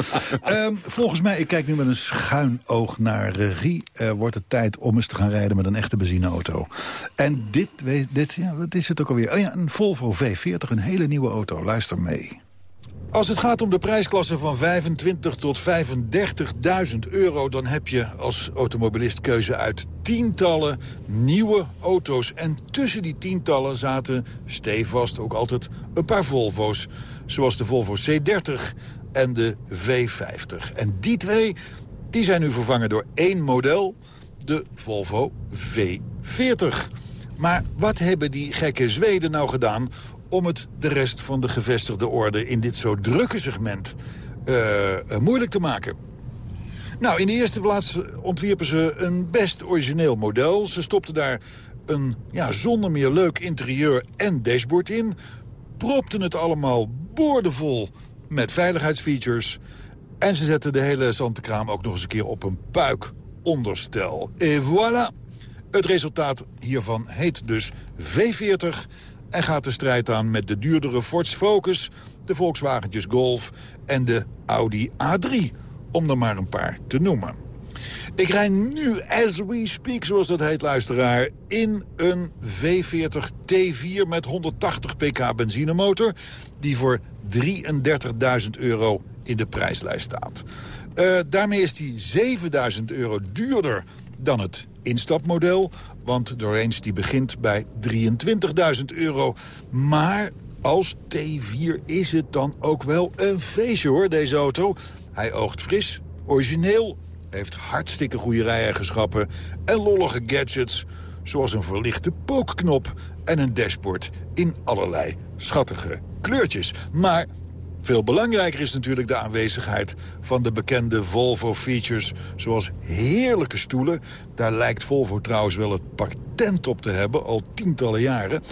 [SPEAKER 11] Um, volgens mij, ik kijk nu met een schuin oog naar regie... Uh, wordt het tijd om eens te gaan rijden met een echte benzineauto. En dit, dit ja, wat is het ook alweer? Oh ja, een Volvo V40, een hele nieuwe auto. Luister mee. Als het gaat om de prijsklasse van 25 tot 35.000 euro... dan heb je als automobilist keuze uit tientallen nieuwe auto's. En tussen die tientallen zaten stevast ook altijd een paar Volvo's. Zoals de Volvo C30 en de V50. En die twee die zijn nu vervangen door één model, de Volvo V40. Maar wat hebben die gekke Zweden nou gedaan om het de rest van de gevestigde orde in dit zo drukke segment uh, uh, moeilijk te maken. Nou, in de eerste plaats ontwierpen ze een best origineel model. Ze stopten daar een ja, zonder meer leuk interieur en dashboard in. Propten het allemaal boordevol met veiligheidsfeatures. En ze zetten de hele zantekraam ook nog eens een keer op een puikonderstel. Et voilà! Het resultaat hiervan heet dus V40 en gaat de strijd aan met de duurdere Ford Focus... de Volkswagentjes Golf en de Audi A3, om er maar een paar te noemen. Ik rij nu, as we speak, zoals dat heet, luisteraar... in een V40 T4 met 180 pk benzinemotor... die voor 33.000 euro in de prijslijst staat. Uh, daarmee is die 7.000 euro duurder dan het instapmodel. Want de die begint bij 23.000 euro. Maar als T4 is het dan ook wel een feestje hoor, deze auto. Hij oogt fris, origineel, heeft hartstikke goede rijeigenschappen... en lollige gadgets, zoals een verlichte pookknop... en een dashboard in allerlei schattige kleurtjes. Maar veel belangrijker is natuurlijk de aanwezigheid van de bekende Volvo-features... zoals heerlijke stoelen. Daar lijkt Volvo trouwens wel het patent op te hebben, al tientallen jaren.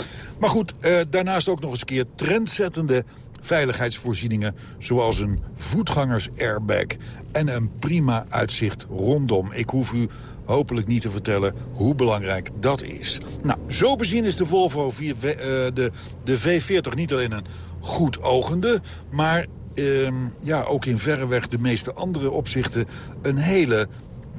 [SPEAKER 11] Maar goed, eh, daarnaast ook nog eens een keer trendzettende veiligheidsvoorzieningen... zoals een voetgangers-airbag en een prima uitzicht rondom. Ik hoef u hopelijk niet te vertellen hoe belangrijk dat is. Nou, zo bezien is de Volvo 4, uh, de, de V40 niet alleen een goed ogende, maar uh, ja, ook in verreweg de meeste andere opzichten een hele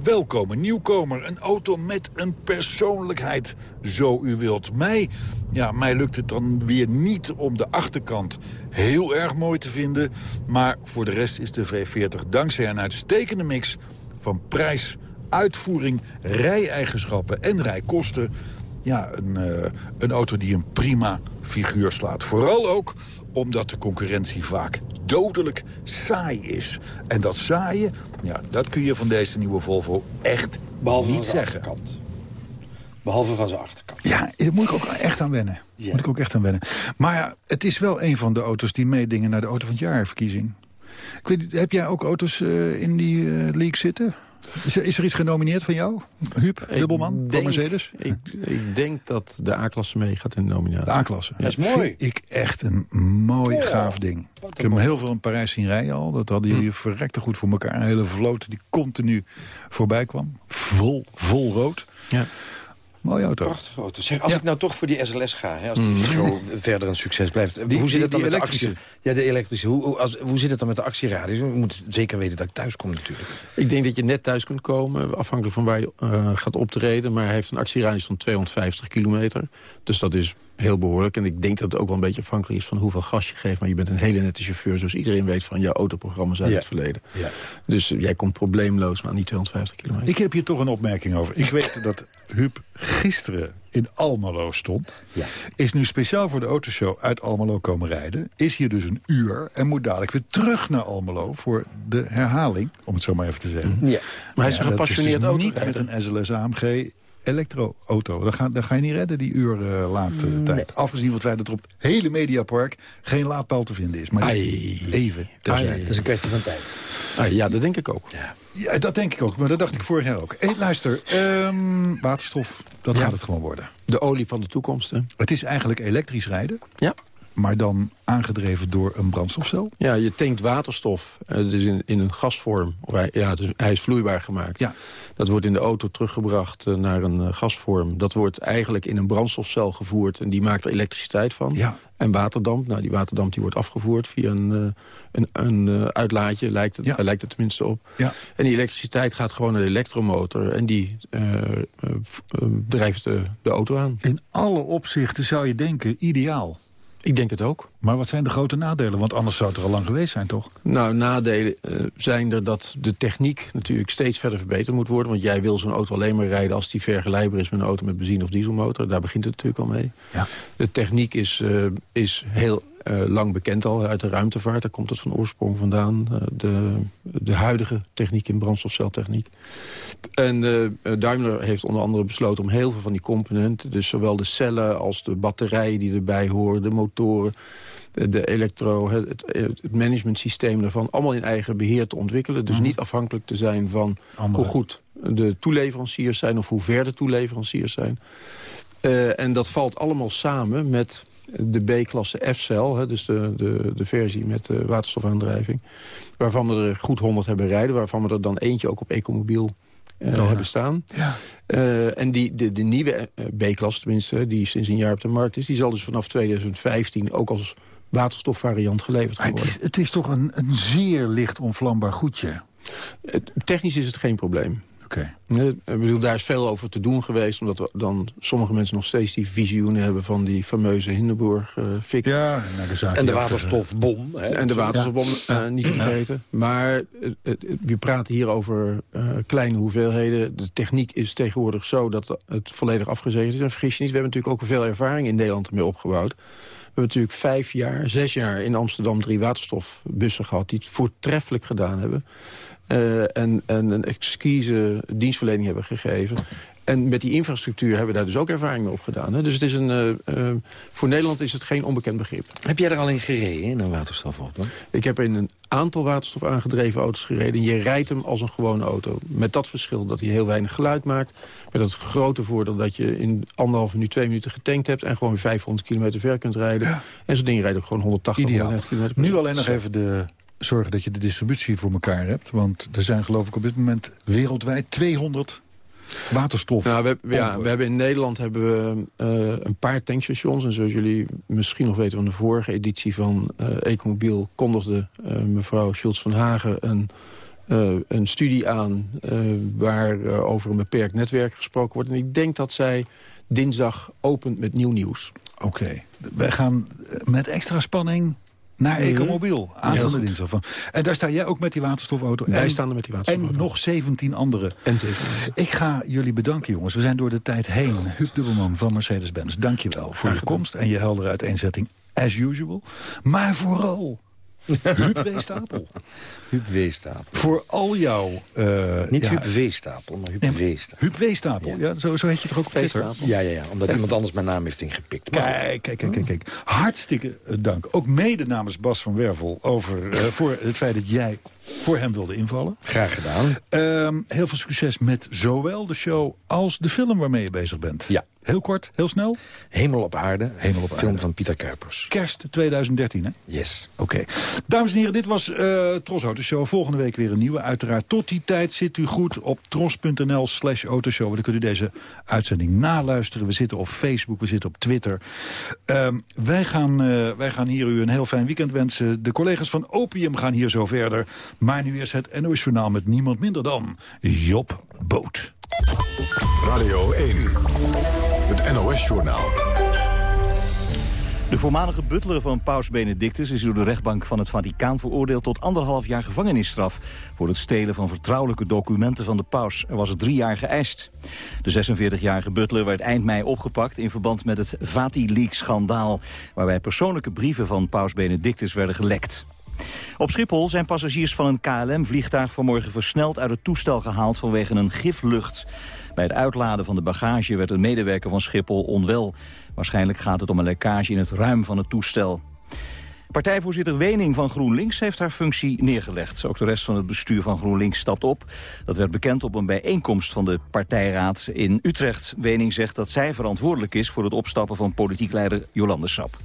[SPEAKER 11] welkome nieuwkomer. Een auto met een persoonlijkheid, zo u wilt. Mij, ja, mij lukt het dan weer niet om de achterkant heel erg mooi te vinden. Maar voor de rest is de V40 dankzij een uitstekende mix van prijs, uitvoering, rijeigenschappen en rijkosten... Ja, een, uh, een auto die een prima figuur slaat. Vooral ook omdat de concurrentie vaak dodelijk saai is. En dat saaie, ja, dat kun je van deze nieuwe Volvo echt
[SPEAKER 12] Behalve
[SPEAKER 11] niet zeggen.
[SPEAKER 12] achterkant. Behalve van zijn achterkant.
[SPEAKER 11] Ja, daar moet ik ook echt aan wennen. Moet ik ook echt aan wennen. Maar ja, het is wel een van de auto's die meedingen naar de auto van het jaar verkiezing. Ik weet, heb jij ook auto's eh, in die eh, league zitten? Is er, is er iets genomineerd van jou? Huub,
[SPEAKER 13] Ik
[SPEAKER 11] dubbelman van Mercedes?
[SPEAKER 13] Ik, ik denk dat de A-klasse meegaat in de nominatie.
[SPEAKER 11] De A-klasse.
[SPEAKER 13] Ja.
[SPEAKER 11] Vind ik echt een mooi, gaaf ding. Ik heb hem heel veel in Parijs zien rijden al. Dat hadden jullie verrekte goed voor elkaar. Een hele vloot die continu voorbij kwam. Vol, vol rood.
[SPEAKER 13] Ja.
[SPEAKER 11] Mooie auto.
[SPEAKER 12] Prachtige auto. Zeg, als
[SPEAKER 11] Ja.
[SPEAKER 12] ik nou toch voor die SLS ga, hè, als die
[SPEAKER 11] Mm.
[SPEAKER 12] zo verder een succes blijft.
[SPEAKER 11] Die-
[SPEAKER 12] hoe zit
[SPEAKER 11] die-
[SPEAKER 12] het dan
[SPEAKER 11] die
[SPEAKER 12] met
[SPEAKER 11] elektrische?
[SPEAKER 12] de actie? Ja, de elektrische. Hoe, hoe, als, hoe zit het dan met de actieradius? We moeten zeker weten dat ik thuis kom natuurlijk.
[SPEAKER 13] Ik denk dat je net thuis kunt komen, afhankelijk van waar je eh, gaat optreden. Maar hij heeft een actieradius van 250 kilometer. Dus dat is heel behoorlijk. En ik denk dat het ook wel een beetje afhankelijk is van hoeveel gas je geeft. Maar je bent een hele nette chauffeur, zoals iedereen weet van jouw autoprogramma's uit
[SPEAKER 12] Ja.
[SPEAKER 13] het verleden.
[SPEAKER 12] Ja.
[SPEAKER 13] Dus eh, jij komt probleemloos aan die 250 kilometer.
[SPEAKER 11] Ik heb hier toch een opmerking over. Ik weet *laughs* dat Huub gisteren in Almelo stond.
[SPEAKER 12] Ja.
[SPEAKER 11] Is nu speciaal voor de autoshow uit Almelo komen rijden. Is hier dus een uur en moet dadelijk weer terug naar Almelo... voor de herhaling, om het zo maar even te zeggen.
[SPEAKER 12] Ja.
[SPEAKER 13] Maar hij is een gepassioneerd
[SPEAKER 11] dus niet met een SLS AMG elektroauto. Dat ga, dat ga je niet redden, die uur eh, laat eh, tijd. Afgezien van het feit dat er op het hele Mediapark geen laadpaal te vinden is. Maar
[SPEAKER 13] Ai.
[SPEAKER 11] even terzijde.
[SPEAKER 12] Dat is een kwestie van tijd.
[SPEAKER 13] Ah, ja, dat denk ik ook.
[SPEAKER 11] Ja, dat denk ik ook. Maar dat dacht ik vorig jaar ook. Hey, luister, ehm, waterstof, dat
[SPEAKER 13] Ja.
[SPEAKER 11] gaat het gewoon worden.
[SPEAKER 13] De olie van de toekomst, hè?
[SPEAKER 11] Het is eigenlijk elektrisch rijden.
[SPEAKER 13] Ja.
[SPEAKER 11] Maar dan aangedreven door een brandstofcel.
[SPEAKER 13] Ja, je tankt waterstof eh, dus in, in een gasvorm. Ja, dus hij is vloeibaar gemaakt.
[SPEAKER 11] Ja.
[SPEAKER 13] Dat wordt in de auto teruggebracht eh, naar een eh, gasvorm. Dat wordt eigenlijk in een brandstofcel gevoerd. En die maakt er elektriciteit van.
[SPEAKER 11] Ja.
[SPEAKER 13] En waterdamp. Nou, die waterdamp die wordt afgevoerd via een, een, een uitlaatje. Lijkt het,
[SPEAKER 11] Ja.
[SPEAKER 13] daar lijkt het tenminste op.
[SPEAKER 11] Ja.
[SPEAKER 13] En die elektriciteit gaat gewoon naar de elektromotor. En die drijft de, de auto aan.
[SPEAKER 11] In alle opzichten zou je denken, ideaal.
[SPEAKER 13] Ik denk het ook.
[SPEAKER 11] Maar wat zijn de grote nadelen? Want anders zou het er al lang geweest zijn, toch?
[SPEAKER 13] Nou, nadelen eh, zijn er dat de techniek natuurlijk steeds verder verbeterd moet worden. Want jij wil zo'n auto alleen maar rijden als die vergelijkbaar is met een auto met benzine- of dieselmotor. Daar begint het natuurlijk al mee.
[SPEAKER 11] Ja.
[SPEAKER 13] De techniek is, eh, is heel lang bekend al uit de ruimtevaart. Daar komt het van oorsprong vandaan. eh, de, de huidige techniek in brandstofceltechniek. En eh, Daimler heeft onder andere besloten om heel veel van die componenten... dus zowel de cellen als de batterijen die erbij horen, de motoren de- elektro, het, het, managementsysteem daarvan... allemaal in eigen beheer te ontwikkelen. Dus niet afhankelijk te zijn van
[SPEAKER 11] Andere.
[SPEAKER 13] hoe goed de toeleveranciers zijn... of hoe ver de toeleveranciers zijn. Eh, en dat valt allemaal samen met de B-klasse F-cel, dus de, de, de versie met de waterstofaandrijving... waarvan we er goed 100 hebben rijden... waarvan we er dan eentje ook op Ecomobiel eh,
[SPEAKER 11] Dona.
[SPEAKER 13] hebben staan.
[SPEAKER 11] Ja.
[SPEAKER 13] Eh, en die, de, de nieuwe eh, B-klasse, tenminste, die sinds een jaar op de markt is... die zal dus vanaf 2015 ook als waterstofvariant geleverd
[SPEAKER 11] het,
[SPEAKER 13] worden.
[SPEAKER 11] is, het is toch een, een zeer licht onvlambaar goedje.
[SPEAKER 13] Technisch is het geen probleem.
[SPEAKER 11] Oké.
[SPEAKER 13] Ik bedoel, daar is veel over te doen geweest... omdat we dan sommige mensen nog steeds die visioenen hebben... van die fameuze Hindenburg-fik.
[SPEAKER 11] Ja.
[SPEAKER 12] En de waterstofbom. Hè,
[SPEAKER 13] En de waterstofbom niet te vergeten. Maar eh, eh, we praten hier over eh, kleine hoeveelheden. De techniek is tegenwoordig zo dat het volledig afgezegend is. En vergis je niet, we hebben natuurlijk ook veel ervaring in Nederland ermee opgebouwd. We hebben natuurlijk vijf jaar, zes jaar in Amsterdam drie waterstofbussen gehad... die het voortreffelijk gedaan hebben. Eh, en, en een exquise dienstverlening hebben gegeven. En met die infrastructuur hebben we daar dus ook ervaring mee opgedaan. Hè? Dus het is een, eh, eh, voor Nederland is het geen onbekend begrip.
[SPEAKER 12] Heb jij er al in gereden, in een waterstofauto?
[SPEAKER 13] Ik heb in een aantal waterstof aangedreven auto's gereden. Je rijdt hem als een gewone auto. Met dat verschil dat hij heel weinig geluid maakt. Met dat grote voordeel dat je in anderhalf minuut, twee minuten getankt hebt... en gewoon 500 kilometer ver kunt rijden. En zo'n ding rijdt ook gewoon 180,
[SPEAKER 11] Ideaal.
[SPEAKER 13] 190 kilometer per
[SPEAKER 11] Nu alleen nog even de zorgen dat je de distributie voor elkaar hebt. Want er zijn geloof ik op dit moment wereldwijd 200 waterstof.
[SPEAKER 13] Nou, we, ja, we hebben in Nederland hebben we eh, een paar tankstations. En zoals jullie misschien nog weten van de vorige editie van eh Ecomobiel... kondigde eh, mevrouw Schultz van Hagen een, een studie aan... waar over een beperkt netwerk gesproken wordt. En ik denk dat zij dinsdag opent met nieuw nieuws.
[SPEAKER 11] Oké. Wij gaan met extra spanning naar Ecomobiel. Aanstaande dinsdag. Van. En daar sta jij ook met die waterstofauto.
[SPEAKER 13] Wij
[SPEAKER 11] en,
[SPEAKER 13] staan er met die waterstofauto.
[SPEAKER 11] En nog 17 andere.
[SPEAKER 13] En zeker.
[SPEAKER 11] Ik ga jullie bedanken, jongens. We zijn door de tijd heen. Huub Dubbelman van Mercedes-Benz, dank je wel voor je komst... en je heldere uiteenzetting, as usual. Maar vooral Huub Weestapel.
[SPEAKER 12] Huub Weestapel.
[SPEAKER 11] Voor al jouw... Uh,
[SPEAKER 12] Niet ja, Huub Weestapel, maar Huub Weestapel.
[SPEAKER 11] Huub Weestapel, ja. zo, zo heet je toch ook Twitter?
[SPEAKER 12] Ja, ja, ja, omdat iemand anders mijn naam heeft ingepikt.
[SPEAKER 11] Kijk, kijk, kijk, kijk, kijk. Hartstikke dank. Ook mede namens Bas van Wervel over, uh, voor het feit dat jij voor hem wilde invallen.
[SPEAKER 12] Graag gedaan.
[SPEAKER 11] Uh, heel veel succes met zowel de show als de film waarmee je bezig bent.
[SPEAKER 12] Ja.
[SPEAKER 11] Heel kort, heel snel.
[SPEAKER 12] Hemel op aarde.
[SPEAKER 11] Hemel op
[SPEAKER 12] film
[SPEAKER 11] aarde.
[SPEAKER 12] van Pieter Kuipers.
[SPEAKER 11] Kerst 2013, hè?
[SPEAKER 12] Yes.
[SPEAKER 11] Oké. Dames en heren, dit was uh, Tros Autoshow. Volgende week weer een nieuwe. Uiteraard tot die tijd zit u goed op tros.nl slash autoshow. Dan kunt u deze uitzending naluisteren. We zitten op Facebook, we zitten op Twitter. Uh, wij, gaan, uh, wij gaan hier u een heel fijn weekend wensen. De collega's van Opium gaan hier zo verder. Maar nu eerst het NOS Journaal met niemand minder dan Job Boot.
[SPEAKER 10] Radio 1. Het NOS-journaal.
[SPEAKER 16] De voormalige butler van paus Benedictus is door de rechtbank van het Vaticaan veroordeeld tot anderhalf jaar gevangenisstraf voor het stelen van vertrouwelijke documenten van de paus. Er was het drie jaar geëist. De 46-jarige butler werd eind mei opgepakt in verband met het Vati-leaks-schandaal, waarbij persoonlijke brieven van paus Benedictus werden gelekt. Op Schiphol zijn passagiers van een KLM-vliegtuig vanmorgen versneld uit het toestel gehaald vanwege een giflucht. Bij het uitladen van de bagage werd een medewerker van Schiphol onwel. Waarschijnlijk gaat het om een lekkage in het ruim van het toestel. Partijvoorzitter Wening van GroenLinks heeft haar functie neergelegd. Ook de rest van het bestuur van GroenLinks stapt op. Dat werd bekend op een bijeenkomst van de partijraad in Utrecht. Wening zegt dat zij verantwoordelijk is voor het opstappen van politiek leider Jolande Sap.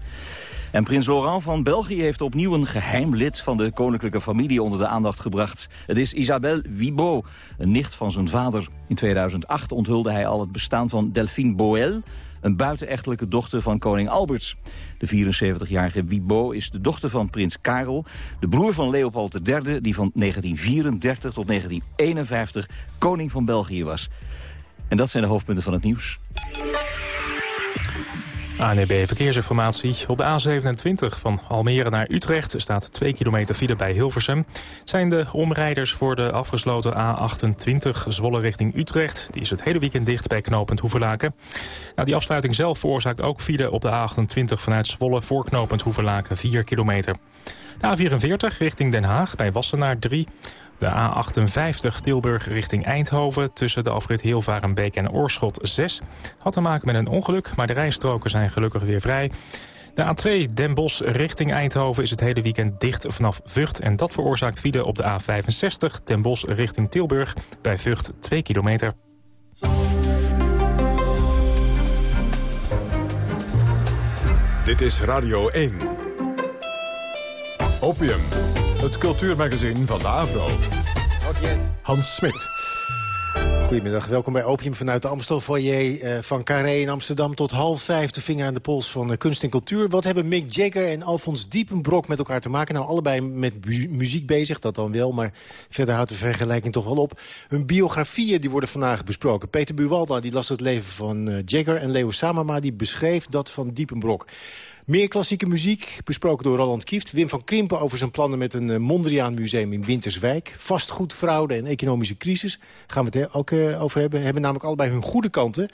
[SPEAKER 16] En prins Laurent van België heeft opnieuw een geheim lid van de koninklijke familie onder de aandacht gebracht. Het is Isabelle Wibo, een nicht van zijn vader. In 2008 onthulde hij al het bestaan van Delphine Boel, een buitenechtelijke dochter van koning Albert. De 74-jarige Wibo is de dochter van prins Karel, de broer van Leopold III... die van 1934 tot 1951 koning van België was. En dat zijn de hoofdpunten van het nieuws.
[SPEAKER 17] ANEB Verkeersinformatie. Op de A27 van Almere naar Utrecht staat 2 kilometer file bij Hilversum. Het zijn de omrijders voor de afgesloten A28 Zwolle richting Utrecht. Die is het hele weekend dicht bij knooppunt Hoeverlaken. Nou, die afsluiting zelf veroorzaakt ook file op de A28 vanuit Zwolle voor knooppunt Hoeverlaken 4 kilometer. De A44 richting Den Haag bij Wassenaar 3. De A58 Tilburg richting Eindhoven tussen de afrit Heelvarenbeek en Oorschot 6. Had te maken met een ongeluk, maar de rijstroken zijn gelukkig weer vrij. De A2 Den Bosch richting Eindhoven is het hele weekend dicht vanaf Vught. En dat veroorzaakt file op de A65 Den Bosch richting Tilburg bij Vught 2 kilometer.
[SPEAKER 10] Dit is Radio 1. Opium, het cultuurmagazin van de Avro. Hans Smit.
[SPEAKER 18] Goedemiddag, welkom bij Opium vanuit de Amstelfoyer uh, van Carré in Amsterdam. Tot half vijf de vinger aan de pols van uh, kunst en cultuur. Wat hebben Mick Jagger en Alfons Diepenbrok met elkaar te maken? Nou, allebei met mu muziek bezig, dat dan wel. Maar verder houdt de vergelijking toch wel op. Hun biografieën die worden vandaag besproken. Peter Buwalda die las het leven van uh, Jagger en Leo Samama die beschreef dat van Diepenbrok. Meer klassieke muziek, besproken door Roland Kieft. Wim van Krimpen over zijn plannen met een Mondriaan museum in Winterswijk. Vastgoedfraude en economische crisis. Gaan we het ook uh, over hebben. Hebben namelijk allebei hun goede kanten.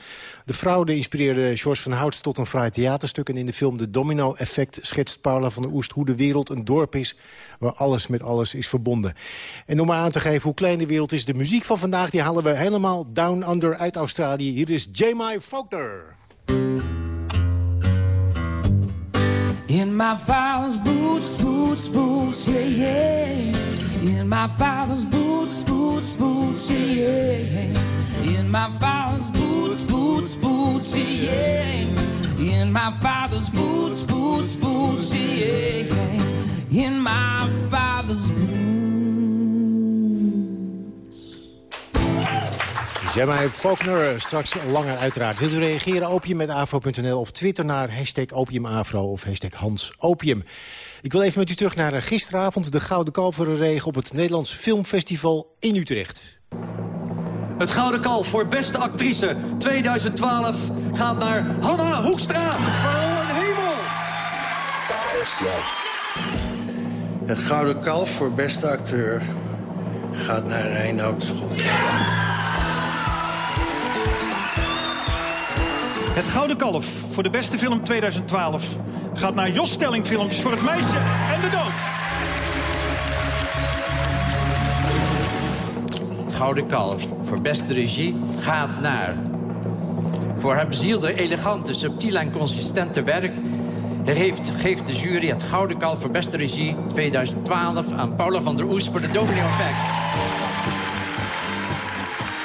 [SPEAKER 18] De fraude inspireerde George van Houts tot een fraai theaterstuk. En in de film De Domino Effect schetst Paula van der Oest... hoe de wereld een dorp is waar alles met alles is verbonden. En om maar aan te geven hoe klein de wereld is... de muziek van vandaag die halen we helemaal down under uit Australië. Hier is Jamie Faulkner.
[SPEAKER 19] In my father's boots, boots, boots, yeah, yeah. In my father's boots, boots, boots, yeah, yeah. In my father's boots, boots, boots, yeah, yeah. In my father's boots, boots, boots, yeah, yeah. In my father's
[SPEAKER 18] Jamai Faulkner, straks langer uiteraard. Wilt u reageren? Opium met afro.nl of Twitter naar hashtag opiumafro of hashtag Hans Opium. Ik wil even met u terug naar gisteravond. De Gouden Kalverenregen op het Nederlands Filmfestival in Utrecht.
[SPEAKER 20] Het Gouden Kalf voor beste actrice 2012 gaat naar Hanna Hoekstra. Voor hemel!
[SPEAKER 21] Het Gouden Kalf voor beste acteur gaat naar Reinoud Schot.
[SPEAKER 22] Het Gouden Kalf voor de beste film 2012 gaat naar Jos Stelling Films voor Het Meisje en de Dood.
[SPEAKER 23] Het Gouden Kalf voor beste regie gaat naar... Voor haar bezielde, elegante, subtiele en consistente werk... Heeft, geeft de jury het Gouden Kalf voor beste regie 2012 aan Paula van der Oes voor de Domino Effect.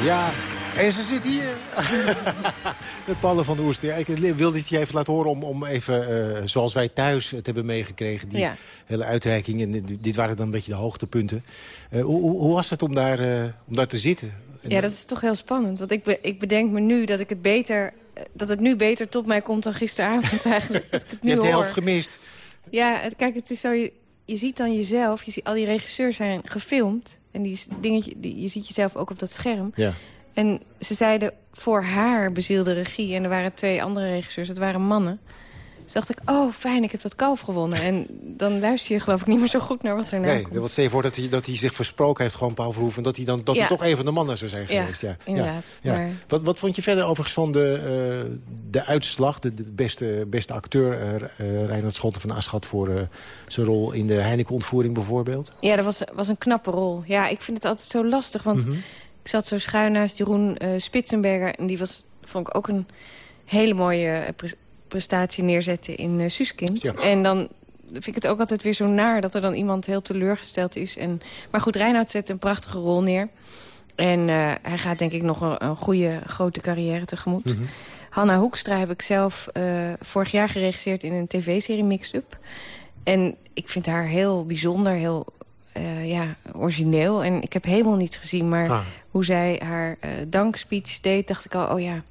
[SPEAKER 18] Ja, en ze zit hier. *laughs* Met van der Oester. Ja, ik wilde het je even laten horen om, om even, uh, zoals wij thuis het hebben meegekregen... die
[SPEAKER 24] Ja.
[SPEAKER 18] hele uitreiking. En dit waren dan een beetje de hoogtepunten. Uh, hoe, hoe, hoe was het om daar, uh, om daar te zitten?
[SPEAKER 24] Ja, dat is toch heel spannend. Want ik, be ik bedenk me nu dat, ik het beter, dat het nu beter tot mij komt dan gisteravond *laughs* eigenlijk. Dat ik het nu
[SPEAKER 18] je hebt de
[SPEAKER 24] hoor.
[SPEAKER 18] helft gemist.
[SPEAKER 24] Ja, het, kijk, het is zo... Je, je ziet dan jezelf, je ziet, al die regisseurs zijn gefilmd. En die dingetje, die, je ziet jezelf ook op dat scherm.
[SPEAKER 18] Ja.
[SPEAKER 24] En ze zeiden voor haar bezielde regie. En er waren twee andere regisseurs, het waren mannen. Dus dacht ik, oh fijn, ik heb dat kalf gewonnen. En dan luister je geloof ik niet meer zo goed naar wat er
[SPEAKER 18] Nee,
[SPEAKER 24] komt.
[SPEAKER 18] wat stel je voor dat hij, dat hij zich versproken heeft, gewoon Paul Verhoeven... dat hij dan dat
[SPEAKER 24] Ja.
[SPEAKER 18] hij toch een van de mannen zou zijn
[SPEAKER 24] Ja,
[SPEAKER 18] geweest. Ja,
[SPEAKER 24] inderdaad.
[SPEAKER 18] Ja.
[SPEAKER 24] Maar-
[SPEAKER 18] Wat, wat vond je verder overigens van de, eh, de uitslag? De, de beste, beste acteur, eh, Reinhard Schotten van Aschat... voor zijn rol in de Heineken-ontvoering bijvoorbeeld?
[SPEAKER 24] Ja, dat was, was een knappe rol. Ja, ik vind het altijd zo lastig, want
[SPEAKER 18] Mhm.
[SPEAKER 24] Ik zat zo schuin naast Jeroen eh, Spitsenberger... en die was, vond ik ook een hele mooie eh, pres- prestatie neerzetten in eh Suskind. En dan vind ik het ook altijd weer zo naar dat er dan iemand heel teleurgesteld is. En, maar goed, Reinoud zet een prachtige rol neer. En hij gaat denk ik nog een, een goede, grote carrière tegemoet.
[SPEAKER 18] Mhm.
[SPEAKER 24] Hanna Hoekstra heb ik zelf vorig jaar geregisseerd in een tv-serie Mixed Up. En ik vind haar heel bijzonder, heel eh, ja, origineel. En ik heb helemaal niet gezien, maar
[SPEAKER 18] Ah.
[SPEAKER 24] hoe zij haar eh dankspeech deed... dacht ik al, oh ja,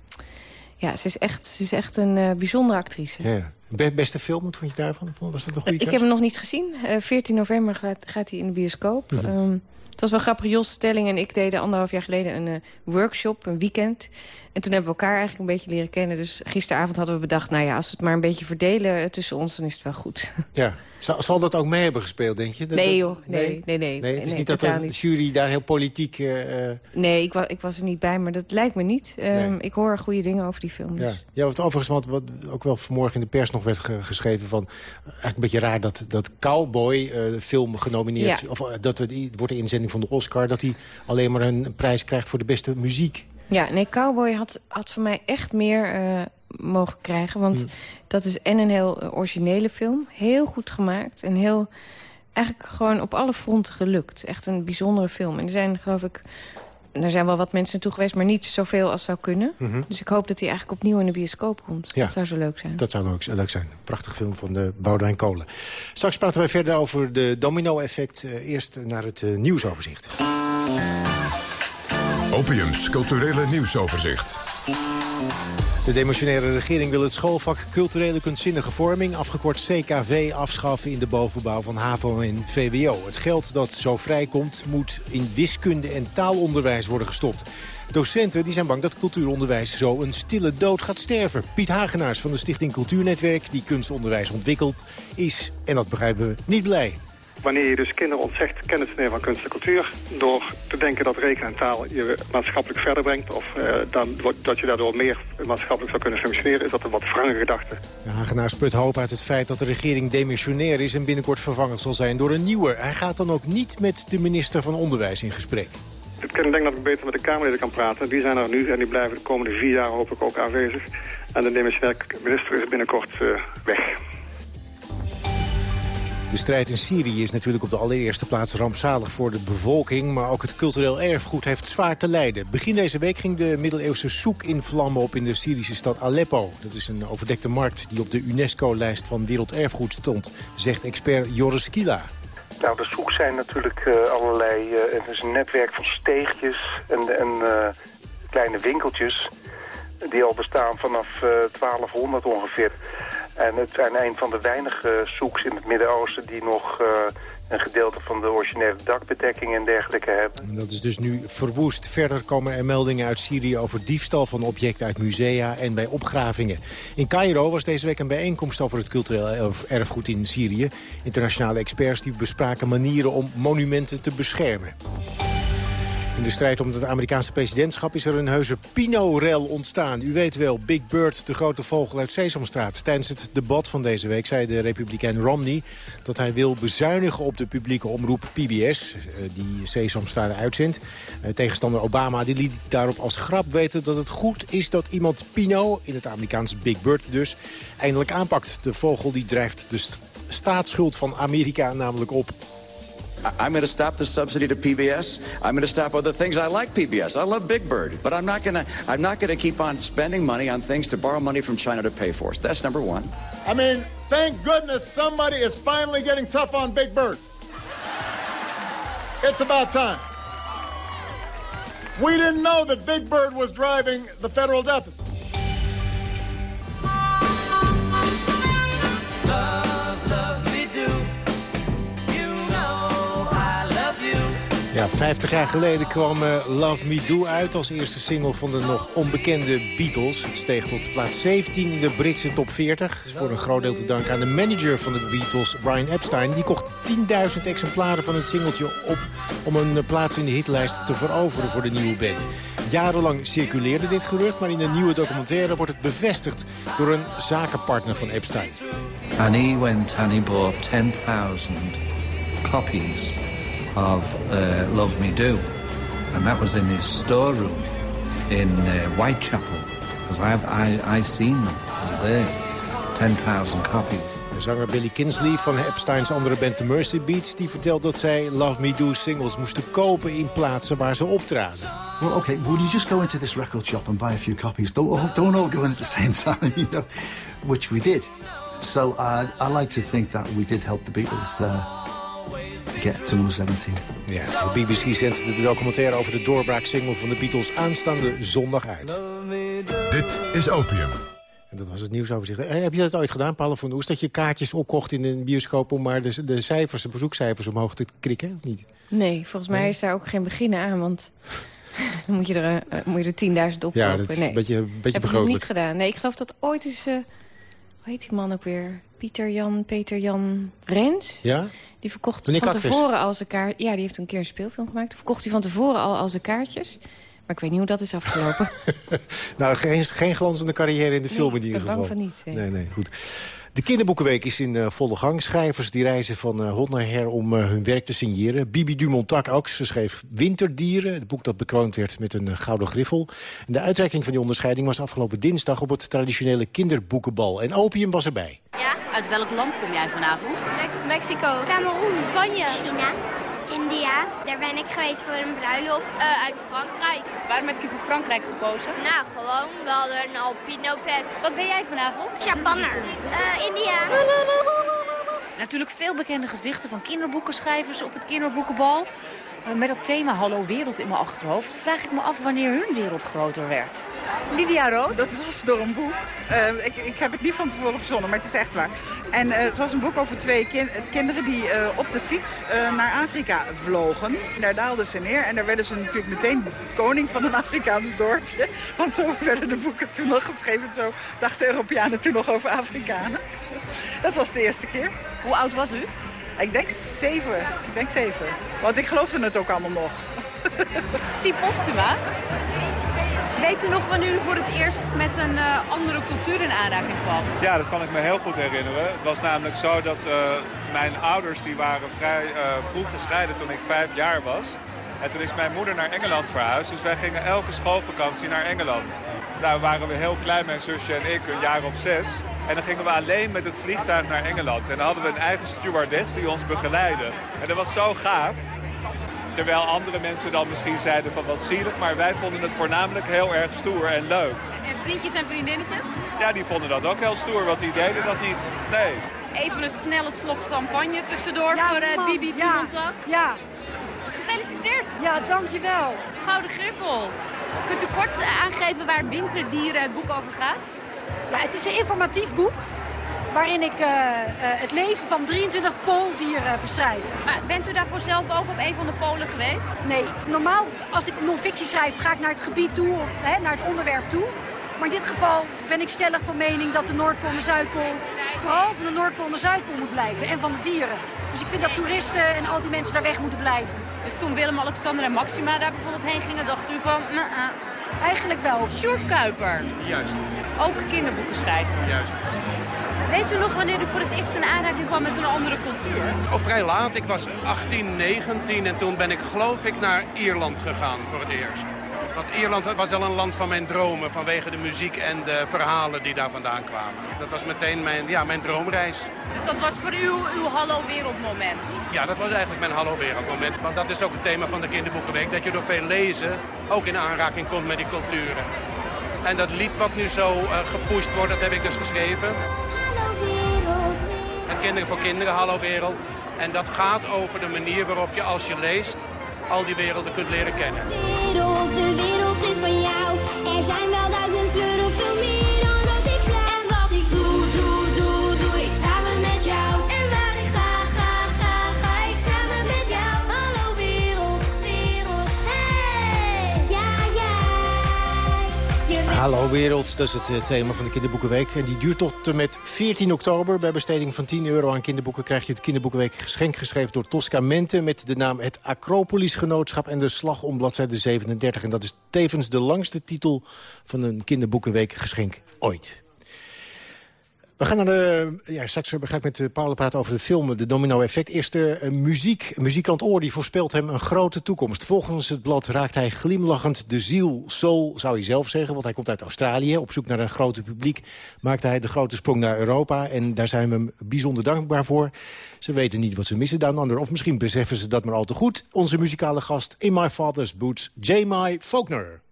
[SPEAKER 24] ja ze, is echt, ze is echt een eh, bijzondere actrice.
[SPEAKER 18] Ja. Be- beste film, wat vond je daarvan? Was dat een goede
[SPEAKER 24] Ik heb hem nog niet gezien. Eh 14 november gaat, gaat hij in de bioscoop.
[SPEAKER 18] Mhm.
[SPEAKER 24] Ehm, het was wel grappig. Jos Stelling en ik deden anderhalf jaar geleden een workshop, een weekend. En toen hebben we elkaar eigenlijk een beetje leren kennen. Dus gisteravond hadden we bedacht, nou ja, als we het maar een beetje verdelen tussen ons, dan is het wel goed. *laughs*
[SPEAKER 18] Ja. Zal, zal dat ook mee hebben gespeeld, denk je? Dat-
[SPEAKER 24] Nee, joh. Nee, nee, nee.
[SPEAKER 18] Nee, het is
[SPEAKER 24] nee,
[SPEAKER 18] niet dat de
[SPEAKER 24] niet.
[SPEAKER 18] jury daar heel politiek... eh, eh,
[SPEAKER 24] Nee, ik, wa ik was er niet bij, maar dat lijkt me niet. Ehm. Ik hoor goede dingen over die film. Dus.
[SPEAKER 18] Ja, ja wat overigens wat, wat ook wel vanmorgen in de pers nog werd ge- geschreven van... eigenlijk een beetje raar dat, dat Cowboy eh, film genomineerd...
[SPEAKER 24] Ja.
[SPEAKER 18] of dat het wordt de inzending van de Oscar... dat hij alleen maar een prijs krijgt voor de beste muziek.
[SPEAKER 24] Ja, nee, Cowboy had, had voor mij echt meer eh, mogen krijgen. Want
[SPEAKER 18] Hm.
[SPEAKER 24] dat is en een heel eh, originele film. Heel goed gemaakt. En heel, eigenlijk gewoon op alle fronten gelukt. Echt een bijzondere film. En er zijn, geloof ik... Er zijn wel wat mensen naartoe geweest, maar niet zoveel als zou kunnen.
[SPEAKER 18] Mhm.
[SPEAKER 24] Dus ik hoop dat hij eigenlijk opnieuw in de bioscoop komt.
[SPEAKER 18] Ja.
[SPEAKER 24] Dat zou zo leuk zijn.
[SPEAKER 18] Dat zou ook leuk zijn. Prachtig film van de Boudewijn Kolen. Straks praten wij verder over de domino-effect. Eh, eerst naar het eh, nieuwsoverzicht.
[SPEAKER 25] Opiums culturele nieuwsoverzicht.
[SPEAKER 18] De demissionaire regering wil het schoolvak culturele kunstzinnige vorming... afgekort CKV, afschaffen in de bovenbouw van HAVO en VWO. Het geld dat zo vrijkomt moet in wiskunde en taalonderwijs worden gestopt. Docenten die zijn bang dat cultuuronderwijs zo een stille dood gaat sterven. Piet Hagenaars van de Stichting Cultuurnetwerk, die kunstonderwijs ontwikkelt... is, en dat begrijpen we, niet blij.
[SPEAKER 26] Wanneer je dus kinderen ontzegt kennis te nemen van kunst en cultuur... door te denken dat rekenen en taal je maatschappelijk verder brengt... of eh, dan, dat je daardoor meer maatschappelijk zou kunnen functioneren... is dat een wat wrange gedachte.
[SPEAKER 18] De Hagenaars put hoop uit het feit dat de regering demissionair is... en binnenkort vervangen zal zijn door een nieuwe. Hij gaat dan ook niet met de minister van Onderwijs in gesprek.
[SPEAKER 26] Ik denk dat ik beter met de Kamerleden kan praten. Die zijn er nu en die blijven de komende vier jaar hoop ik ook aanwezig. En de demissionair minister is binnenkort eh, weg.
[SPEAKER 18] De strijd in Syrië is natuurlijk op de allereerste plaats rampzalig voor de bevolking... maar ook het cultureel erfgoed heeft zwaar te lijden. Begin deze week ging de middeleeuwse soek in vlammen op in de Syrische stad Aleppo. Dat is een overdekte markt die op de UNESCO-lijst van werelderfgoed stond... zegt expert Joris Kila.
[SPEAKER 27] Nou, de zoek zijn natuurlijk eh, allerlei... eh, het is een netwerk van steegjes en, en eh, kleine winkeltjes... die al bestaan vanaf eh 1200 ongeveer. En het zijn een van de weinige zoeks in het Midden-Oosten... die nog eh, een gedeelte van de originele dakbedekking en dergelijke hebben.
[SPEAKER 18] En Dat is dus nu verwoest. Verder komen er meldingen uit Syrië over diefstal van objecten uit musea en bij opgravingen. In Cairo was deze week een bijeenkomst over het cultureel erf- erfgoed in Syrië. Internationale experts die bespraken manieren om monumenten te beschermen. In de strijd om het Amerikaanse presidentschap is er een heuse Pino-rel ontstaan. U weet wel, Big Bird, de grote vogel uit Sesamstraat. Tijdens het debat van deze week zei de republikein Romney... dat hij wil bezuinigen op de publieke omroep PBS, eh, die Sesamstraat uitzendt. Eh, Tegenstander Obama die liet daarop als grap weten dat het goed is dat iemand Pino... in het Amerikaanse Big Bird dus, eindelijk aanpakt. De vogel die drijft de st- staatsschuld van Amerika namelijk op.
[SPEAKER 28] I'm going to stop the subsidy to PBS. I'm going to stop other things. I like PBS. I love Big Bird, but I'm not going to. I'm not going to keep on spending money on things to borrow money from China to pay for. That's number one.
[SPEAKER 10] I mean, thank goodness somebody is finally getting tough on Big Bird. It's about time. We didn't know that Big Bird was driving the federal deficit.
[SPEAKER 18] Ja, 50 jaar geleden kwam eh, Love Me Do uit als eerste single van de nog onbekende Beatles. Het steeg tot plaats 17 in de Britse top 40. Is voor een groot deel te danken aan de manager van de Beatles, Brian Epstein. Die kocht 10.000 exemplaren van het singeltje op om een plaats in de hitlijst te veroveren voor de nieuwe band. Jarenlang circuleerde dit gerucht, maar in een nieuwe documentaire wordt het bevestigd door een zakenpartner van Epstein.
[SPEAKER 29] He went he bought 10,000 copies of uh, Love Me Do. And that was in his storeroom in uh, Whitechapel. Because I, I, I seen them there. 10,000 copies.
[SPEAKER 18] De zanger Billy Kinsley van Epsteins andere band The Mercy Beats... die vertelt dat zij Love Me Do singles moesten kopen in plaatsen waar ze optraden.
[SPEAKER 30] Well, okay, would you just go into this record shop and buy a few copies? Don't all, don't all go in at the *laughs* same time, you know, which we did. So uh, I like to think that we did help the Beatles uh, get to number 17.
[SPEAKER 18] Ja, de BBC zendt de documentaire over de doorbraaksingle van de Beatles aanstaande zondag uit.
[SPEAKER 25] Dit is Opium.
[SPEAKER 18] En dat was het nieuwsoverzicht. Eh, heb je dat ooit gedaan, Paul van Oes? Dat je kaartjes opkocht in een bioscoop om maar de, de cijfers, de bezoekcijfers omhoog te krikken? Of niet?
[SPEAKER 24] Nee, volgens mij is daar ook geen begin aan, want... *laughs* dan moet je er, eh, moet je er 10.000 op
[SPEAKER 18] Ja, dat is
[SPEAKER 24] nee.
[SPEAKER 18] een beetje, een beetje
[SPEAKER 24] Heb ik niet gedaan. Nee, ik geloof dat ooit is... eh, hoe heet die man ook weer? Pieter Jan, Peter Jan Rens?
[SPEAKER 18] Ja?
[SPEAKER 24] Die verkocht
[SPEAKER 18] Meneer
[SPEAKER 24] van tevoren al zijn kaart. Ja, die heeft een keer een speelfilm gemaakt. Verkocht hij van tevoren al, al zijn kaartjes. Maar ik weet niet hoe dat is afgelopen. *laughs*
[SPEAKER 18] Nou, geen, geen glanzende carrière in de film in ieder
[SPEAKER 24] ik ben
[SPEAKER 18] geval.
[SPEAKER 24] bang van niet, nee.
[SPEAKER 18] Nee, nee, goed. De kinderboekenweek is in eh, volle gang. Schrijvers die reizen van eh hot naar her om eh, hun werk te signeren. Bibi Dumontac ook. Ze schreef Winterdieren, het boek dat bekroond werd met een gouden griffel. En de uitreiking van die onderscheiding was afgelopen dinsdag... op het traditionele kinderboekenbal. En Opium was erbij.
[SPEAKER 31] Ja, uit welk land kom jij vanavond?
[SPEAKER 32] Mexico. Cameroen. Spanje. China. India. Daar ben ik geweest voor een bruiloft. uit Frankrijk.
[SPEAKER 31] Waarom heb je voor Frankrijk gekozen?
[SPEAKER 32] Nou, gewoon. We hadden een albino pet.
[SPEAKER 31] Wat ben jij vanavond?
[SPEAKER 32] Japanner. Eh, India.
[SPEAKER 31] Natuurlijk veel bekende gezichten van kinderboekenschrijvers op het kinderboekenbal. Eh, Met dat thema Hallo Wereld in mijn achterhoofd vraag ik me af wanneer hun wereld groter werd. Lydia Rood?
[SPEAKER 33] Dat was door een boek. Eh, ik, ik heb het niet van tevoren verzonnen, maar het is echt waar. En eh, het was een boek over twee kin- kinderen die op de fiets naar Afrika vlogen. Daar daalden ze neer en daar werden ze natuurlijk meteen koning van een Afrikaans dorpje. Want zo werden de boeken toen nog geschreven. Zo dachten Europeanen toen nog over Afrikanen. Dat was de eerste keer.
[SPEAKER 31] Hoe oud was u?
[SPEAKER 33] Ik denk zeven. Ik denk zeven. Want ik geloofde het ook allemaal nog.
[SPEAKER 31] Si Postuma. Weet u nog wanneer u voor het eerst met een eh, andere cultuur in aanraking kwam?
[SPEAKER 34] Ja, dat kan ik me heel goed herinneren. Het was namelijk zo dat eh, mijn ouders die waren vrij eh, vroeg gescheiden toen ik vijf jaar was. En toen is mijn moeder naar Engeland verhuisd. Dus wij gingen elke schoolvakantie naar Engeland. Daar waren we heel klein, mijn zusje en ik, een jaar of zes. En dan gingen we alleen met het vliegtuig naar Engeland. En dan hadden we een eigen stewardess die ons begeleidde. En dat was zo gaaf. Terwijl andere mensen dan misschien zeiden van wat zielig. Maar wij vonden het voornamelijk heel erg stoer en leuk.
[SPEAKER 31] En vriendjes en vriendinnetjes?
[SPEAKER 34] Ja, die vonden dat ook heel stoer, want die deden dat niet. Nee.
[SPEAKER 31] Even een snelle slok champagne tussendoor voor eh. Bibi
[SPEAKER 35] Ja.
[SPEAKER 31] Pimonta.
[SPEAKER 35] Ja.
[SPEAKER 31] Gefeliciteerd.
[SPEAKER 35] Ja, dankjewel.
[SPEAKER 31] Gouden griffel. Kunt u kort eh, aangeven waar Winterdieren het boek over gaat?
[SPEAKER 35] Ja, het is een informatief boek waarin ik eh, eh, het leven van 23 pooldieren beschrijf.
[SPEAKER 31] Maar bent u daarvoor zelf ook op een van de polen geweest?
[SPEAKER 35] Nee, normaal als ik non-fictie schrijf ga ik naar het gebied toe of hè, naar het onderwerp toe. Maar in dit geval ben ik stellig van mening dat de Noordpool en de Zuidpool vooral van de Noordpool en de Zuidpool moet blijven. En van de dieren. Dus ik vind dat toeristen en al die mensen daar weg moeten blijven.
[SPEAKER 36] Dus toen Willem, Alexander en Maxima daar bijvoorbeeld heen gingen, dacht u van... "Nah, ah."
[SPEAKER 35] Eigenlijk wel.
[SPEAKER 36] Sjoerd Kuiper,
[SPEAKER 10] Juist,
[SPEAKER 36] ook kinderboeken schrijven.
[SPEAKER 10] juist.
[SPEAKER 36] Weet u nog wanneer u voor het eerst in aanraking kwam met een andere cultuur?
[SPEAKER 37] Of vrij laat, ik was 18, 19 en toen ben ik geloof ik naar Ierland gegaan voor het eerst. Want Ierland was al een land van mijn dromen vanwege de muziek en de verhalen die daar vandaan kwamen. Dat was meteen mijn, ja, mijn droomreis.
[SPEAKER 36] Dus dat was voor u uw hallo wereldmoment.
[SPEAKER 37] Ja, dat was eigenlijk mijn hallo wereldmoment. Want dat is ook het thema van de kinderboekenweek. Dat je door veel lezen ook in aanraking komt met die culturen. En dat lied wat nu zo eh, gepusht wordt, dat heb ik dus geschreven. En Kinderen voor Kinderen, Hallo Wereld. En dat gaat over de manier waarop je als je leest al die werelden kunt leren kennen.
[SPEAKER 38] Wereld, de wereld is Hallo wereld,
[SPEAKER 18] dat is het eh, thema van de Kinderboekenweek. En die duurt tot en met 14 oktober. Bij besteding van 10 euro aan kinderboeken krijg je het Kinderboekenweek geschenk geschreven door Tosca Mente... met de naam Het Acropolis Genootschap en de slag om bladzijde 37. En dat is tevens de langste titel van een Kinderboekenweek geschenk ooit. We gaan naar de... Ja, straks ga ik met eh, Paul praten over de film De Domino Effect. Eerst de eh, muziek. Muzikant Oor die voorspelt hem een grote toekomst. Volgens het blad raakt hij glimlachend de ziel. Soul zou hij zelf zeggen, want hij komt uit Australië. Op zoek naar een grote publiek maakte hij de grote sprong naar Europa. En daar zijn we hem bijzonder dankbaar voor. Ze weten niet wat ze missen Down Under. Of misschien beseffen ze dat maar al te goed. Onze muzikale gast in My Father's Boots, J.M.I. Faulkner.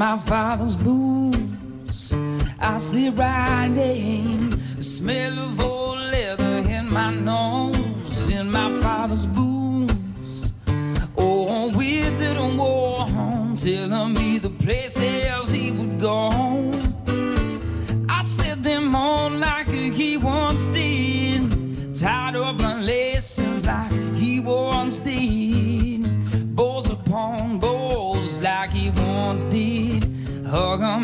[SPEAKER 19] My father's boots, I sleep riding. The smell of old leather in my nose. In my father's boots, oh, withered and worn, telling me the places he would go.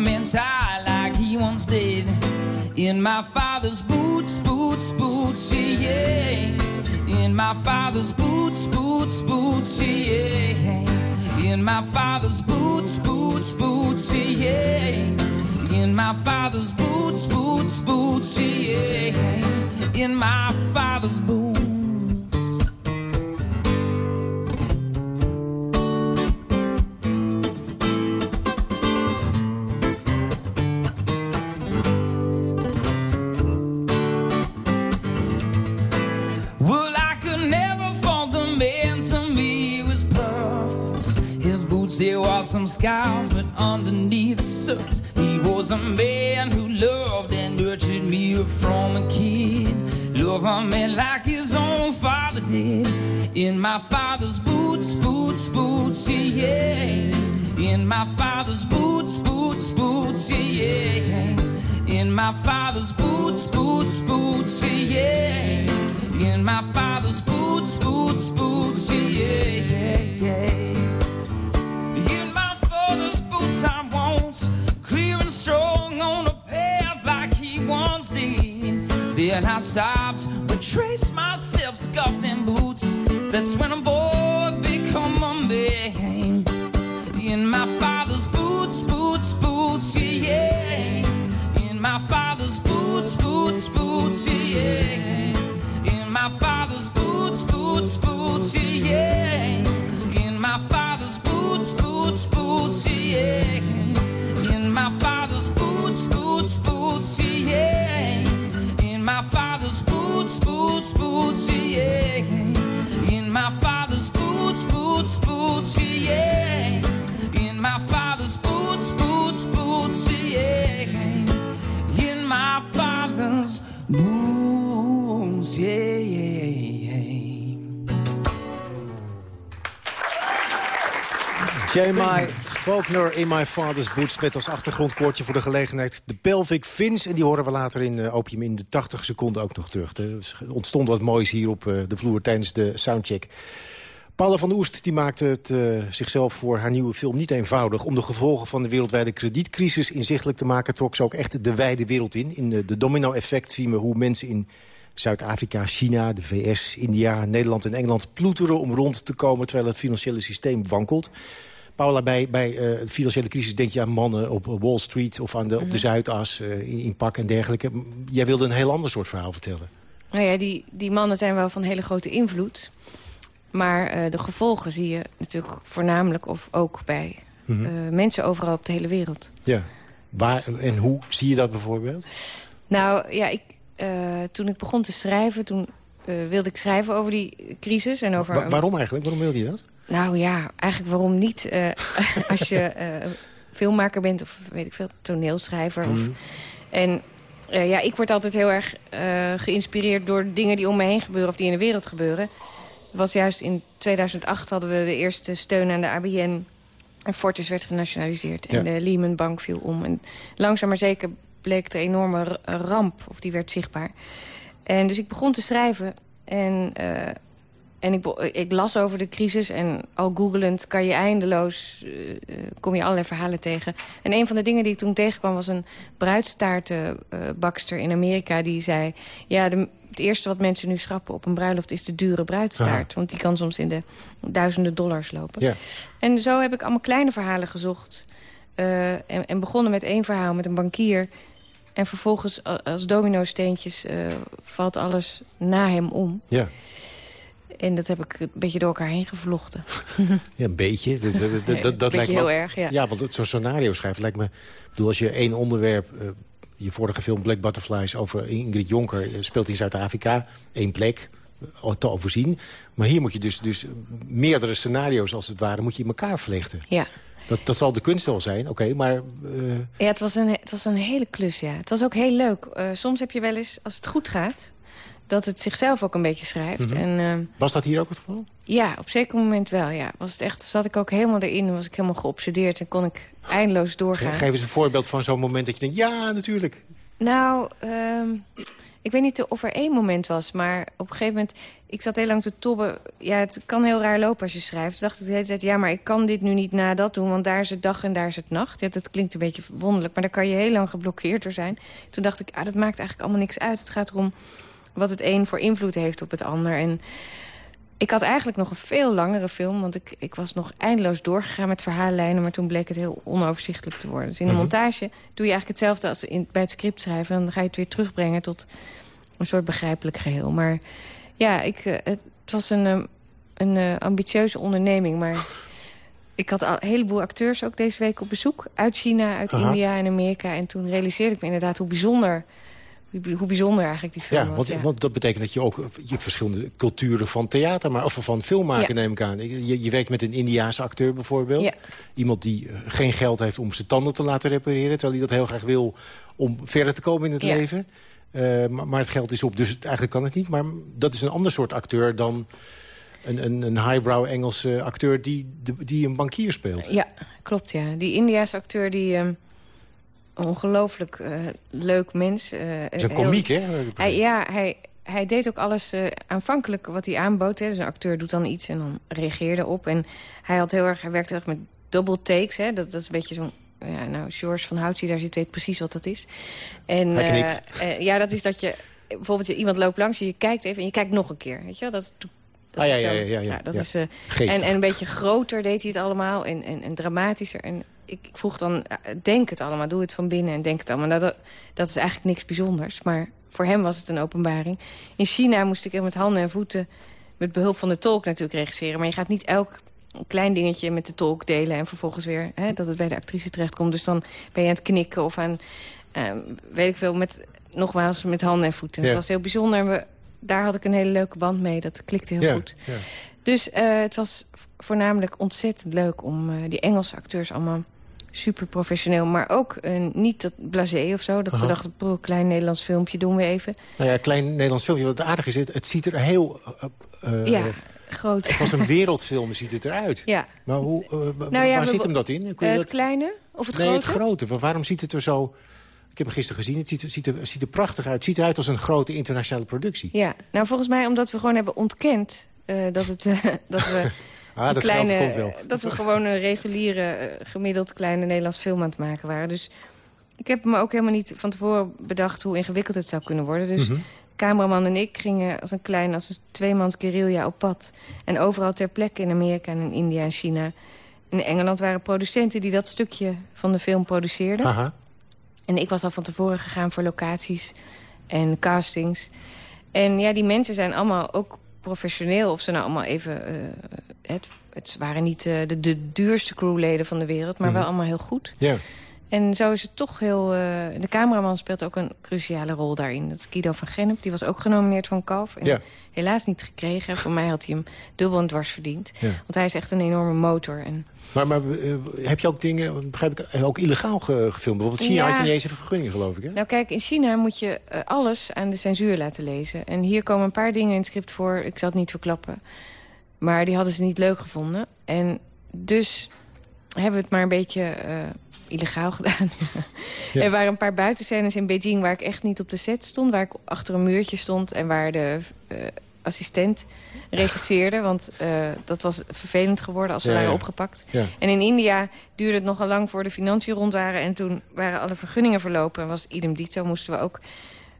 [SPEAKER 19] Tie like he once did. In my father's boots, boots, boots, yeah. In my father's boots, boots, boots, yeah. In my father's boots, boots, boots, yeah. In my father's boots, boots, boots, yeah. In my father's boots. Some scars, but underneath the surface, he was a man who loved and nurtured me from a kid. Loved me like his own father did. In my father's boots, boots, boots, yeah, yeah. In my father's boots, boots, boots, yeah, yeah. In my father's boots, boots, boots, yeah, yeah. In my father's boots, boots, boots, yeah, yeah, yeah. In my father's boots, I want clear and strong on a path like he once did. Then I stopped, retraced my steps, scuffed them boots. That's when a boy become a man. In my father's boots, boots, boots, yeah, yeah. In my father's
[SPEAKER 18] J.M.I. Faulkner in My Father's Boots... met als achtergrondkoortje voor de gelegenheid de Pelvic Fins. En die horen we later in uh, Opium in de 80 seconden ook nog terug. Er ontstond wat moois hier op uh, de vloer tijdens de soundcheck. Paula van Oest die maakte het uh, zichzelf voor haar nieuwe film niet eenvoudig. Om de gevolgen van de wereldwijde kredietcrisis inzichtelijk te maken... trok ze ook echt de wijde wereld in. In de, de domino-effect zien we hoe mensen in Zuid-Afrika, China, de VS, India, Nederland en Engeland... ploeteren om rond te komen terwijl het financiële systeem wankelt. Paula, bij, bij uh, de financiële crisis denk je aan mannen op Wall Street... of aan de, op de mhm. Zuidas, uh, in, in, pak en dergelijke. Jij wilde een heel ander soort verhaal vertellen.
[SPEAKER 24] Nou ja, die, die mannen zijn wel van hele grote invloed. Maar uh, de gevolgen zie je natuurlijk voornamelijk of ook bij mm -hmm. mensen overal op de hele wereld.
[SPEAKER 18] Ja, waar en hoe zie je dat bijvoorbeeld?
[SPEAKER 24] Nou ja, ik, toen ik begon te schrijven, toen wilde ik schrijven over die crisis. En over
[SPEAKER 18] Wa waarom eigenlijk? Waarom wilde je dat?
[SPEAKER 24] Nou ja, eigenlijk waarom niet? Uh, *laughs* als je uh, filmmaker bent of weet ik veel, toneelschrijver. Mm. Of, mhm. en uh, ja, ik word altijd heel erg geïnspireerd door dingen die om me heen gebeuren... of die in de wereld gebeuren. was juist in 2008 hadden we de eerste steun aan de ABN... en Fortis werd genationaliseerd en de Lehman Bank viel om. En langzaam maar zeker bleek de enorme ramp, of die werd zichtbaar. En dus ik begon te schrijven en en ik, ik, las over de crisis en al googelend kan je eindeloos... Uh, kom je allerlei verhalen tegen. En een van de dingen die ik toen tegenkwam was een bruidstaartenbakster in Amerika... die zei, ja, de, het eerste wat mensen nu schrappen op een bruiloft... is de dure bruidstaart. Want die kan soms in de duizenden dollars lopen. Ja. En zo heb ik allemaal kleine verhalen gezocht. Uh, en, en, begonnen met één verhaal met een bankier... En vervolgens als domino-steentjes valt alles na hem om. Ja. En dat heb ik een beetje door elkaar heen gevlochten. *laughs*
[SPEAKER 18] Ja, een beetje. Dus, dat, dat, dat, dat lijkt me
[SPEAKER 24] heel erg, ja.
[SPEAKER 18] Ja, want zo'n scenario schrijven lijkt me... Ik bedoel, als je één onderwerp... Uh, je vorige film Black Butterflies over Ingrid Jonker... speelt in Zuid-Afrika, één plek, te overzien. Maar hier moet je dus, dus meerdere scenario's, als het ware... moet je in elkaar vlechten.
[SPEAKER 24] Ja.
[SPEAKER 18] Dat, dat zal de kunst wel zijn, oké, maar... Uh...
[SPEAKER 24] Ja, het was, een, het was een hele klus, ja. Het was ook heel leuk. soms heb je wel eens, als het goed gaat dat het zichzelf ook een beetje schrijft. Mhm. en, uh,
[SPEAKER 18] was dat hier ook het geval?
[SPEAKER 24] Ja, op zeker moment wel. Ja. Was het echt, zat ik ook helemaal erin, was ik helemaal geobsedeerd... en kon ik eindeloos doorgaan.
[SPEAKER 18] Geef eens een voorbeeld van zo'n moment dat je denkt... ja, natuurlijk.
[SPEAKER 24] Nou, uh, ik weet niet of er één moment was, maar op een gegeven moment... ik zat heel lang te tobben. Ja, het kan heel raar lopen als je schrijft. dacht ik de hele tijd, ja, maar ik kan dit nu niet na dat doen... want daar is het dag en daar is het nacht. Ja, dat klinkt een beetje wonderlijk, maar daar kan je heel lang geblokkeerd door zijn. Toen dacht ik, ah, dat maakt eigenlijk allemaal niks uit. Het gaat erom wat het een voor invloed heeft op het ander. En ik had eigenlijk nog een veel langere film... want ik, ik was nog eindeloos doorgegaan met verhaallijnen... maar toen bleek het heel onoverzichtelijk te worden. Dus in de mhm. montage doe je eigenlijk hetzelfde als in, bij het script schrijven. Dan ga je het weer terugbrengen tot een soort begrijpelijk geheel. Maar ja, ik, eh, het, het was een, eh, een eh, ambitieuze onderneming, maar... Ik had al een heleboel acteurs ook deze week op bezoek. Uit China, uit India en Amerika. En toen realiseerde ik me inderdaad hoe bijzonder hoe bijzonder eigenlijk die film
[SPEAKER 18] ja, was. Want, want dat betekent dat je ook... Je hebt verschillende culturen van theater, maar, of van filmmaken neem ik aan. Je, je werkt met een Indiaanse acteur bijvoorbeeld. Ja. Iemand die eh, geen geld heeft om zijn tanden te laten repareren... terwijl hij dat heel graag wil om verder te komen in het leven. Uh, maar, het geld is op, dus eigenlijk kan het niet. Maar dat is een ander soort acteur dan een, een, een highbrow Engelse acteur... Die, die een bankier speelt.
[SPEAKER 24] Ja, klopt, ja. Die Indiaanse acteur die... Ehm, ongelooflijk uh, leuk mens. Uh,
[SPEAKER 18] het is een komiek, hè?
[SPEAKER 24] Hij, ja, hij, hij deed ook alles uh, aanvankelijk wat hij aanbood. Hè. Dus een acteur doet dan iets en dan reageerde op. En hij, had heel erg, hij werkte heel erg met double takes. Hè. Dat, dat is een beetje zo'n... Ja, nou, George van Hout, die daar zit, weet precies wat dat is. En, ja, dat is dat je... Bijvoorbeeld iemand loopt langs en je kijkt even en je kijkt nog een keer. Weet je wel? Dat,
[SPEAKER 18] dat ah, ja, ja, ja, ja,
[SPEAKER 24] dat Is, en, en een beetje groter deed hij het allemaal en, en, en dramatischer. En ik vroeg dan, eh, denk het allemaal, doe het van binnen en denk het allemaal. Nou, dat, dat is eigenlijk niks bijzonders, maar voor hem was het een openbaring. In China moest ik met handen en voeten, met behulp van de tolk natuurlijk regisseren. Maar je gaat niet elk klein dingetje met de tolk delen... en vervolgens weer hè, dat het bij de actrice terechtkomt. Dus dan ben je aan het knikken of aan, uh, weet ik veel, met, nogmaals met handen en voeten. Het was heel bijzonder. daar had ik een hele leuke band mee. Dat klikte heel goed. Ja. Dus uh, het was voornamelijk ontzettend leuk om uh, die Engelse acteurs allemaal super professioneel. Maar ook uh, niet dat blasé of zo. Dat Aha. ze dachten, een klein Nederlands filmpje doen we even.
[SPEAKER 18] Nou ja, klein Nederlands filmpje. Wat aardig is, het, het ziet er heel... Uh,
[SPEAKER 24] ja, groot
[SPEAKER 18] Het was een wereldfilm, ziet het eruit.
[SPEAKER 24] Ja.
[SPEAKER 18] Maar hoe,
[SPEAKER 24] Nou ja,
[SPEAKER 18] waar zit hem dat in? Kun je
[SPEAKER 24] Eh, het
[SPEAKER 18] dat-
[SPEAKER 24] kleine of het
[SPEAKER 18] nee,
[SPEAKER 24] grote?
[SPEAKER 18] het grote. Wa- Waarom ziet het er zo... Ik heb hem gisteren gezien. Het ziet, er- ziet, er, ziet er prachtig uit. Het ziet eruit als een grote internationale productie.
[SPEAKER 24] Ja, nou volgens mij omdat we gewoon hebben ontkend eh, dat, het, eh, *laughs* dat we...
[SPEAKER 18] Ah, dat
[SPEAKER 24] kleine,
[SPEAKER 18] geld komt wel.
[SPEAKER 24] Dat we gewoon een reguliere, eh, gemiddeld kleine Nederlands film aan het maken waren. Dus ik heb me ook helemaal niet van tevoren bedacht hoe ingewikkeld het zou kunnen worden. Dus
[SPEAKER 18] Mhm.
[SPEAKER 24] cameraman en ik gingen als een klein, als een tweemans guerrilla op pad. En overal ter plekke in Amerika en in India en China. In Engeland waren producenten die dat stukje van de film produceerden.
[SPEAKER 18] Aha.
[SPEAKER 24] En ik was al van tevoren gegaan voor locaties en castings. En ja, die mensen zijn allemaal ook professioneel. Of ze nou allemaal even... eh, het, het waren niet eh, de, de duurste crewleden van de wereld... maar
[SPEAKER 18] Mhm.
[SPEAKER 24] wel allemaal heel goed.
[SPEAKER 18] Ja.
[SPEAKER 24] En zo is het toch heel... eh, de cameraman speelt ook een cruciale rol daarin. Dat is Guido van Gennep. Die was ook genomineerd voor een kalf. En
[SPEAKER 18] Ja.
[SPEAKER 24] Helaas niet gekregen. Voor mij had hij hem dubbel en dwars verdiend.
[SPEAKER 18] Ja.
[SPEAKER 24] Want hij is echt een enorme motor. En
[SPEAKER 18] Maar, maar eh, heb je ook dingen, begrijp ik, eh, ook illegaal ge- gefilmd? Bijvoorbeeld China
[SPEAKER 24] Ja.
[SPEAKER 18] had je niet eens een vergunning, geloof ik, hè?
[SPEAKER 24] Nou kijk, in China moet je alles aan de censuur laten lezen. En hier komen een paar dingen in het script voor. Ik zal het niet verklappen. Maar die hadden ze niet leuk gevonden. En dus hebben we het maar een beetje illegaal gedaan. *laughs*
[SPEAKER 39] Ja.
[SPEAKER 24] Er waren een paar buitenscènes in Beijing waar ik echt niet op de set stond. Waar ik achter een muurtje stond en waar de eh, assistent regisseerde. Want eh, dat was vervelend geworden als we
[SPEAKER 39] Ja,
[SPEAKER 24] waren
[SPEAKER 39] ja.
[SPEAKER 24] opgepakt.
[SPEAKER 39] Ja.
[SPEAKER 24] En in India duurde het nogal lang voor de financiën rond waren. En toen waren alle vergunningen verlopen. En was idem dito, moesten we ook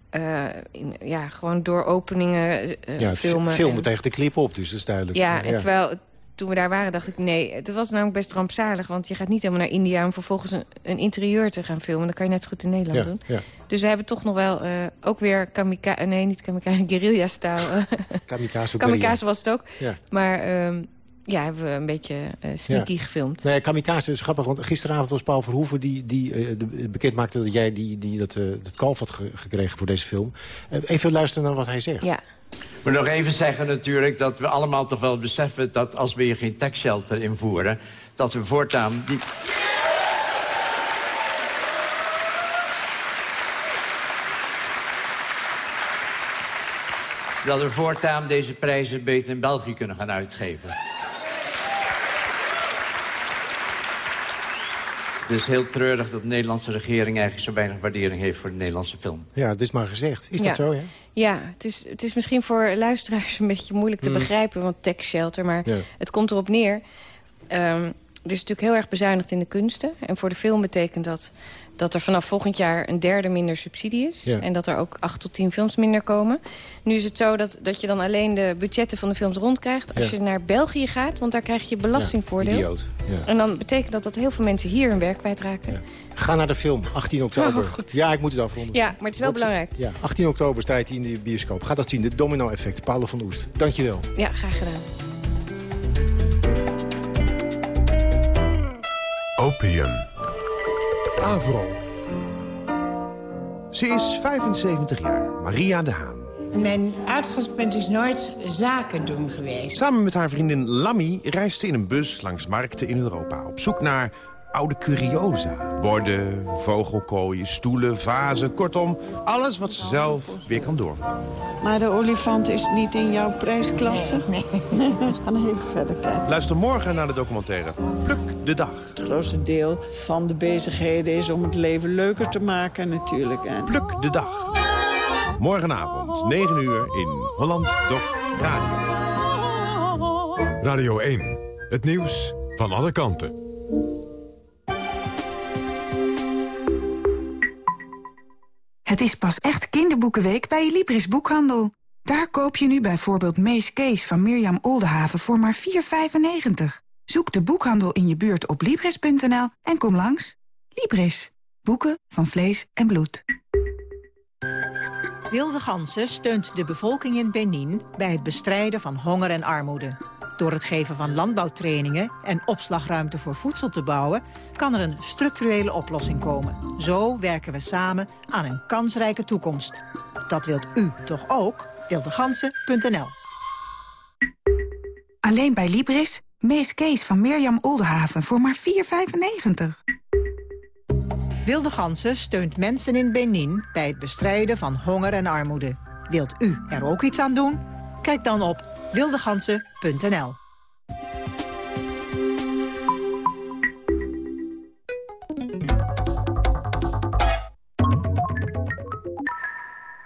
[SPEAKER 24] eh, in, ja, gewoon door openingen
[SPEAKER 18] ja, het
[SPEAKER 24] filmen.
[SPEAKER 18] filmen
[SPEAKER 24] En-
[SPEAKER 18] tegen de clip op, dus dat is duidelijk.
[SPEAKER 24] ja, en terwijl toen we daar waren dacht ik... nee, het was namelijk best rampzalig. Want je gaat niet helemaal naar India om vervolgens een, een interieur te gaan filmen. Dat kan je net zo goed in Nederland
[SPEAKER 18] Ja,
[SPEAKER 24] doen.
[SPEAKER 18] ja.
[SPEAKER 24] Dus we hebben toch nog wel eh, ook weer kamikaze... nee, niet kamikaze, *laughs* guerrilla-stijl.
[SPEAKER 18] Kamikaze, *laughs*
[SPEAKER 24] kamikaze was het ook.
[SPEAKER 18] Ja.
[SPEAKER 24] Maar ehm, ja, hebben we een beetje eh, sneaky
[SPEAKER 18] Ja.
[SPEAKER 24] gefilmd.
[SPEAKER 18] Nee, Kamikaze is grappig, want gisteravond was Paul Verhoeven... die, die eh, de- bekend maakte dat jij die, die, dat, dat kalf had ge- gekregen voor deze film. Even luisteren naar wat hij zegt.
[SPEAKER 24] Ja.
[SPEAKER 23] Moet nog even zeggen natuurlijk dat we allemaal toch wel beseffen... dat als we hier geen tax-shelter invoeren... dat we voortaan die... dat we voortaan deze prijzen beter in België kunnen gaan uitgeven. Het is heel treurig dat de Nederlandse regering eigenlijk zo weinig waardering heeft voor de Nederlandse film.
[SPEAKER 18] Ja, het is maar gezegd. Is
[SPEAKER 24] Ja.
[SPEAKER 18] dat zo, ja?
[SPEAKER 24] Ja, het is, het is misschien voor luisteraars een beetje moeilijk te
[SPEAKER 18] Hmm.
[SPEAKER 24] begrijpen... want tax shelter, maar
[SPEAKER 18] Ja.
[SPEAKER 24] het komt erop neer... Ehm, er is natuurlijk heel erg bezuinigd in de kunsten. En voor de film betekent dat dat er vanaf volgend jaar een derde minder subsidie is.
[SPEAKER 39] Ja.
[SPEAKER 24] En dat er ook acht tot tien films minder komen. Nu is het zo dat, dat je dan alleen de budgetten van de films rondkrijgt... als
[SPEAKER 18] Ja.
[SPEAKER 24] je naar België gaat, want daar krijg je belastingvoordeel.
[SPEAKER 18] ja.
[SPEAKER 24] En dan betekent dat dat heel veel mensen hier hun werk kwijtraken.
[SPEAKER 18] Ga naar de film, 18 *laughs* oktober.
[SPEAKER 24] Oh,
[SPEAKER 18] ja, ik moet het afronden.
[SPEAKER 24] Ja, maar het is wel
[SPEAKER 18] Dat-
[SPEAKER 24] belangrijk.
[SPEAKER 18] Ja, 18 oktober strijdt hij in de bioscoop. Ga dat zien, de domino-effect. Paulo van Oest, dankjewel.
[SPEAKER 24] Ja, graag gedaan.
[SPEAKER 25] Opium.
[SPEAKER 40] Avro. Ze is 75 jaar, Maria de Haan.
[SPEAKER 41] Mijn uitgangspunt is nooit zaken doen geweest.
[SPEAKER 40] Samen met haar vriendin Lammy reist ze in een bus langs markten in Europa... op zoek naar oude curiosa. Borden, vogelkooien, stoelen, vazen, kortom... alles wat ze zelf weer kan doorverkopen.
[SPEAKER 42] Maar de olifant is niet in jouw prijsklasse? Nee. *laughs* We gaan even verder kijken.
[SPEAKER 40] Luister morgen naar de documentaire Pluk de Dag.
[SPEAKER 42] Het grootste deel van de bezigheden is om het leven leuker te maken natuurlijk. En...
[SPEAKER 40] Pluk de Dag. Morgenavond, 9 uur in Holland Doc Radio.
[SPEAKER 25] Radio 1. Het nieuws van alle kanten.
[SPEAKER 43] Het is pas echt kinderboekenweek bij Libris Boekhandel. Daar koop je nu bijvoorbeeld Mees Kees van Mirjam Oldenhaven voor maar 4,95. Zoek de boekhandel in je buurt op Libris.nl en kom langs. Libris. Boeken van vlees en bloed.
[SPEAKER 44] Wilde Gansen steunt de bevolking in Benin bij het bestrijden van honger en armoede. Door het geven van landbouwtrainingen en opslagruimte voor voedsel te bouwen... kan er een structurele oplossing komen. Zo werken we samen aan een kansrijke toekomst. Dat wilt u toch ook? Wildegansen.nl
[SPEAKER 43] Alleen bij Libris. Mees Kees van Mirjam Oldenhaven voor maar 4,95.
[SPEAKER 44] Wilde Gansen steunt mensen in Benin bij het bestrijden van honger en armoede. Wilt u er ook iets aan doen? Kijk dan op wildegansen.nl.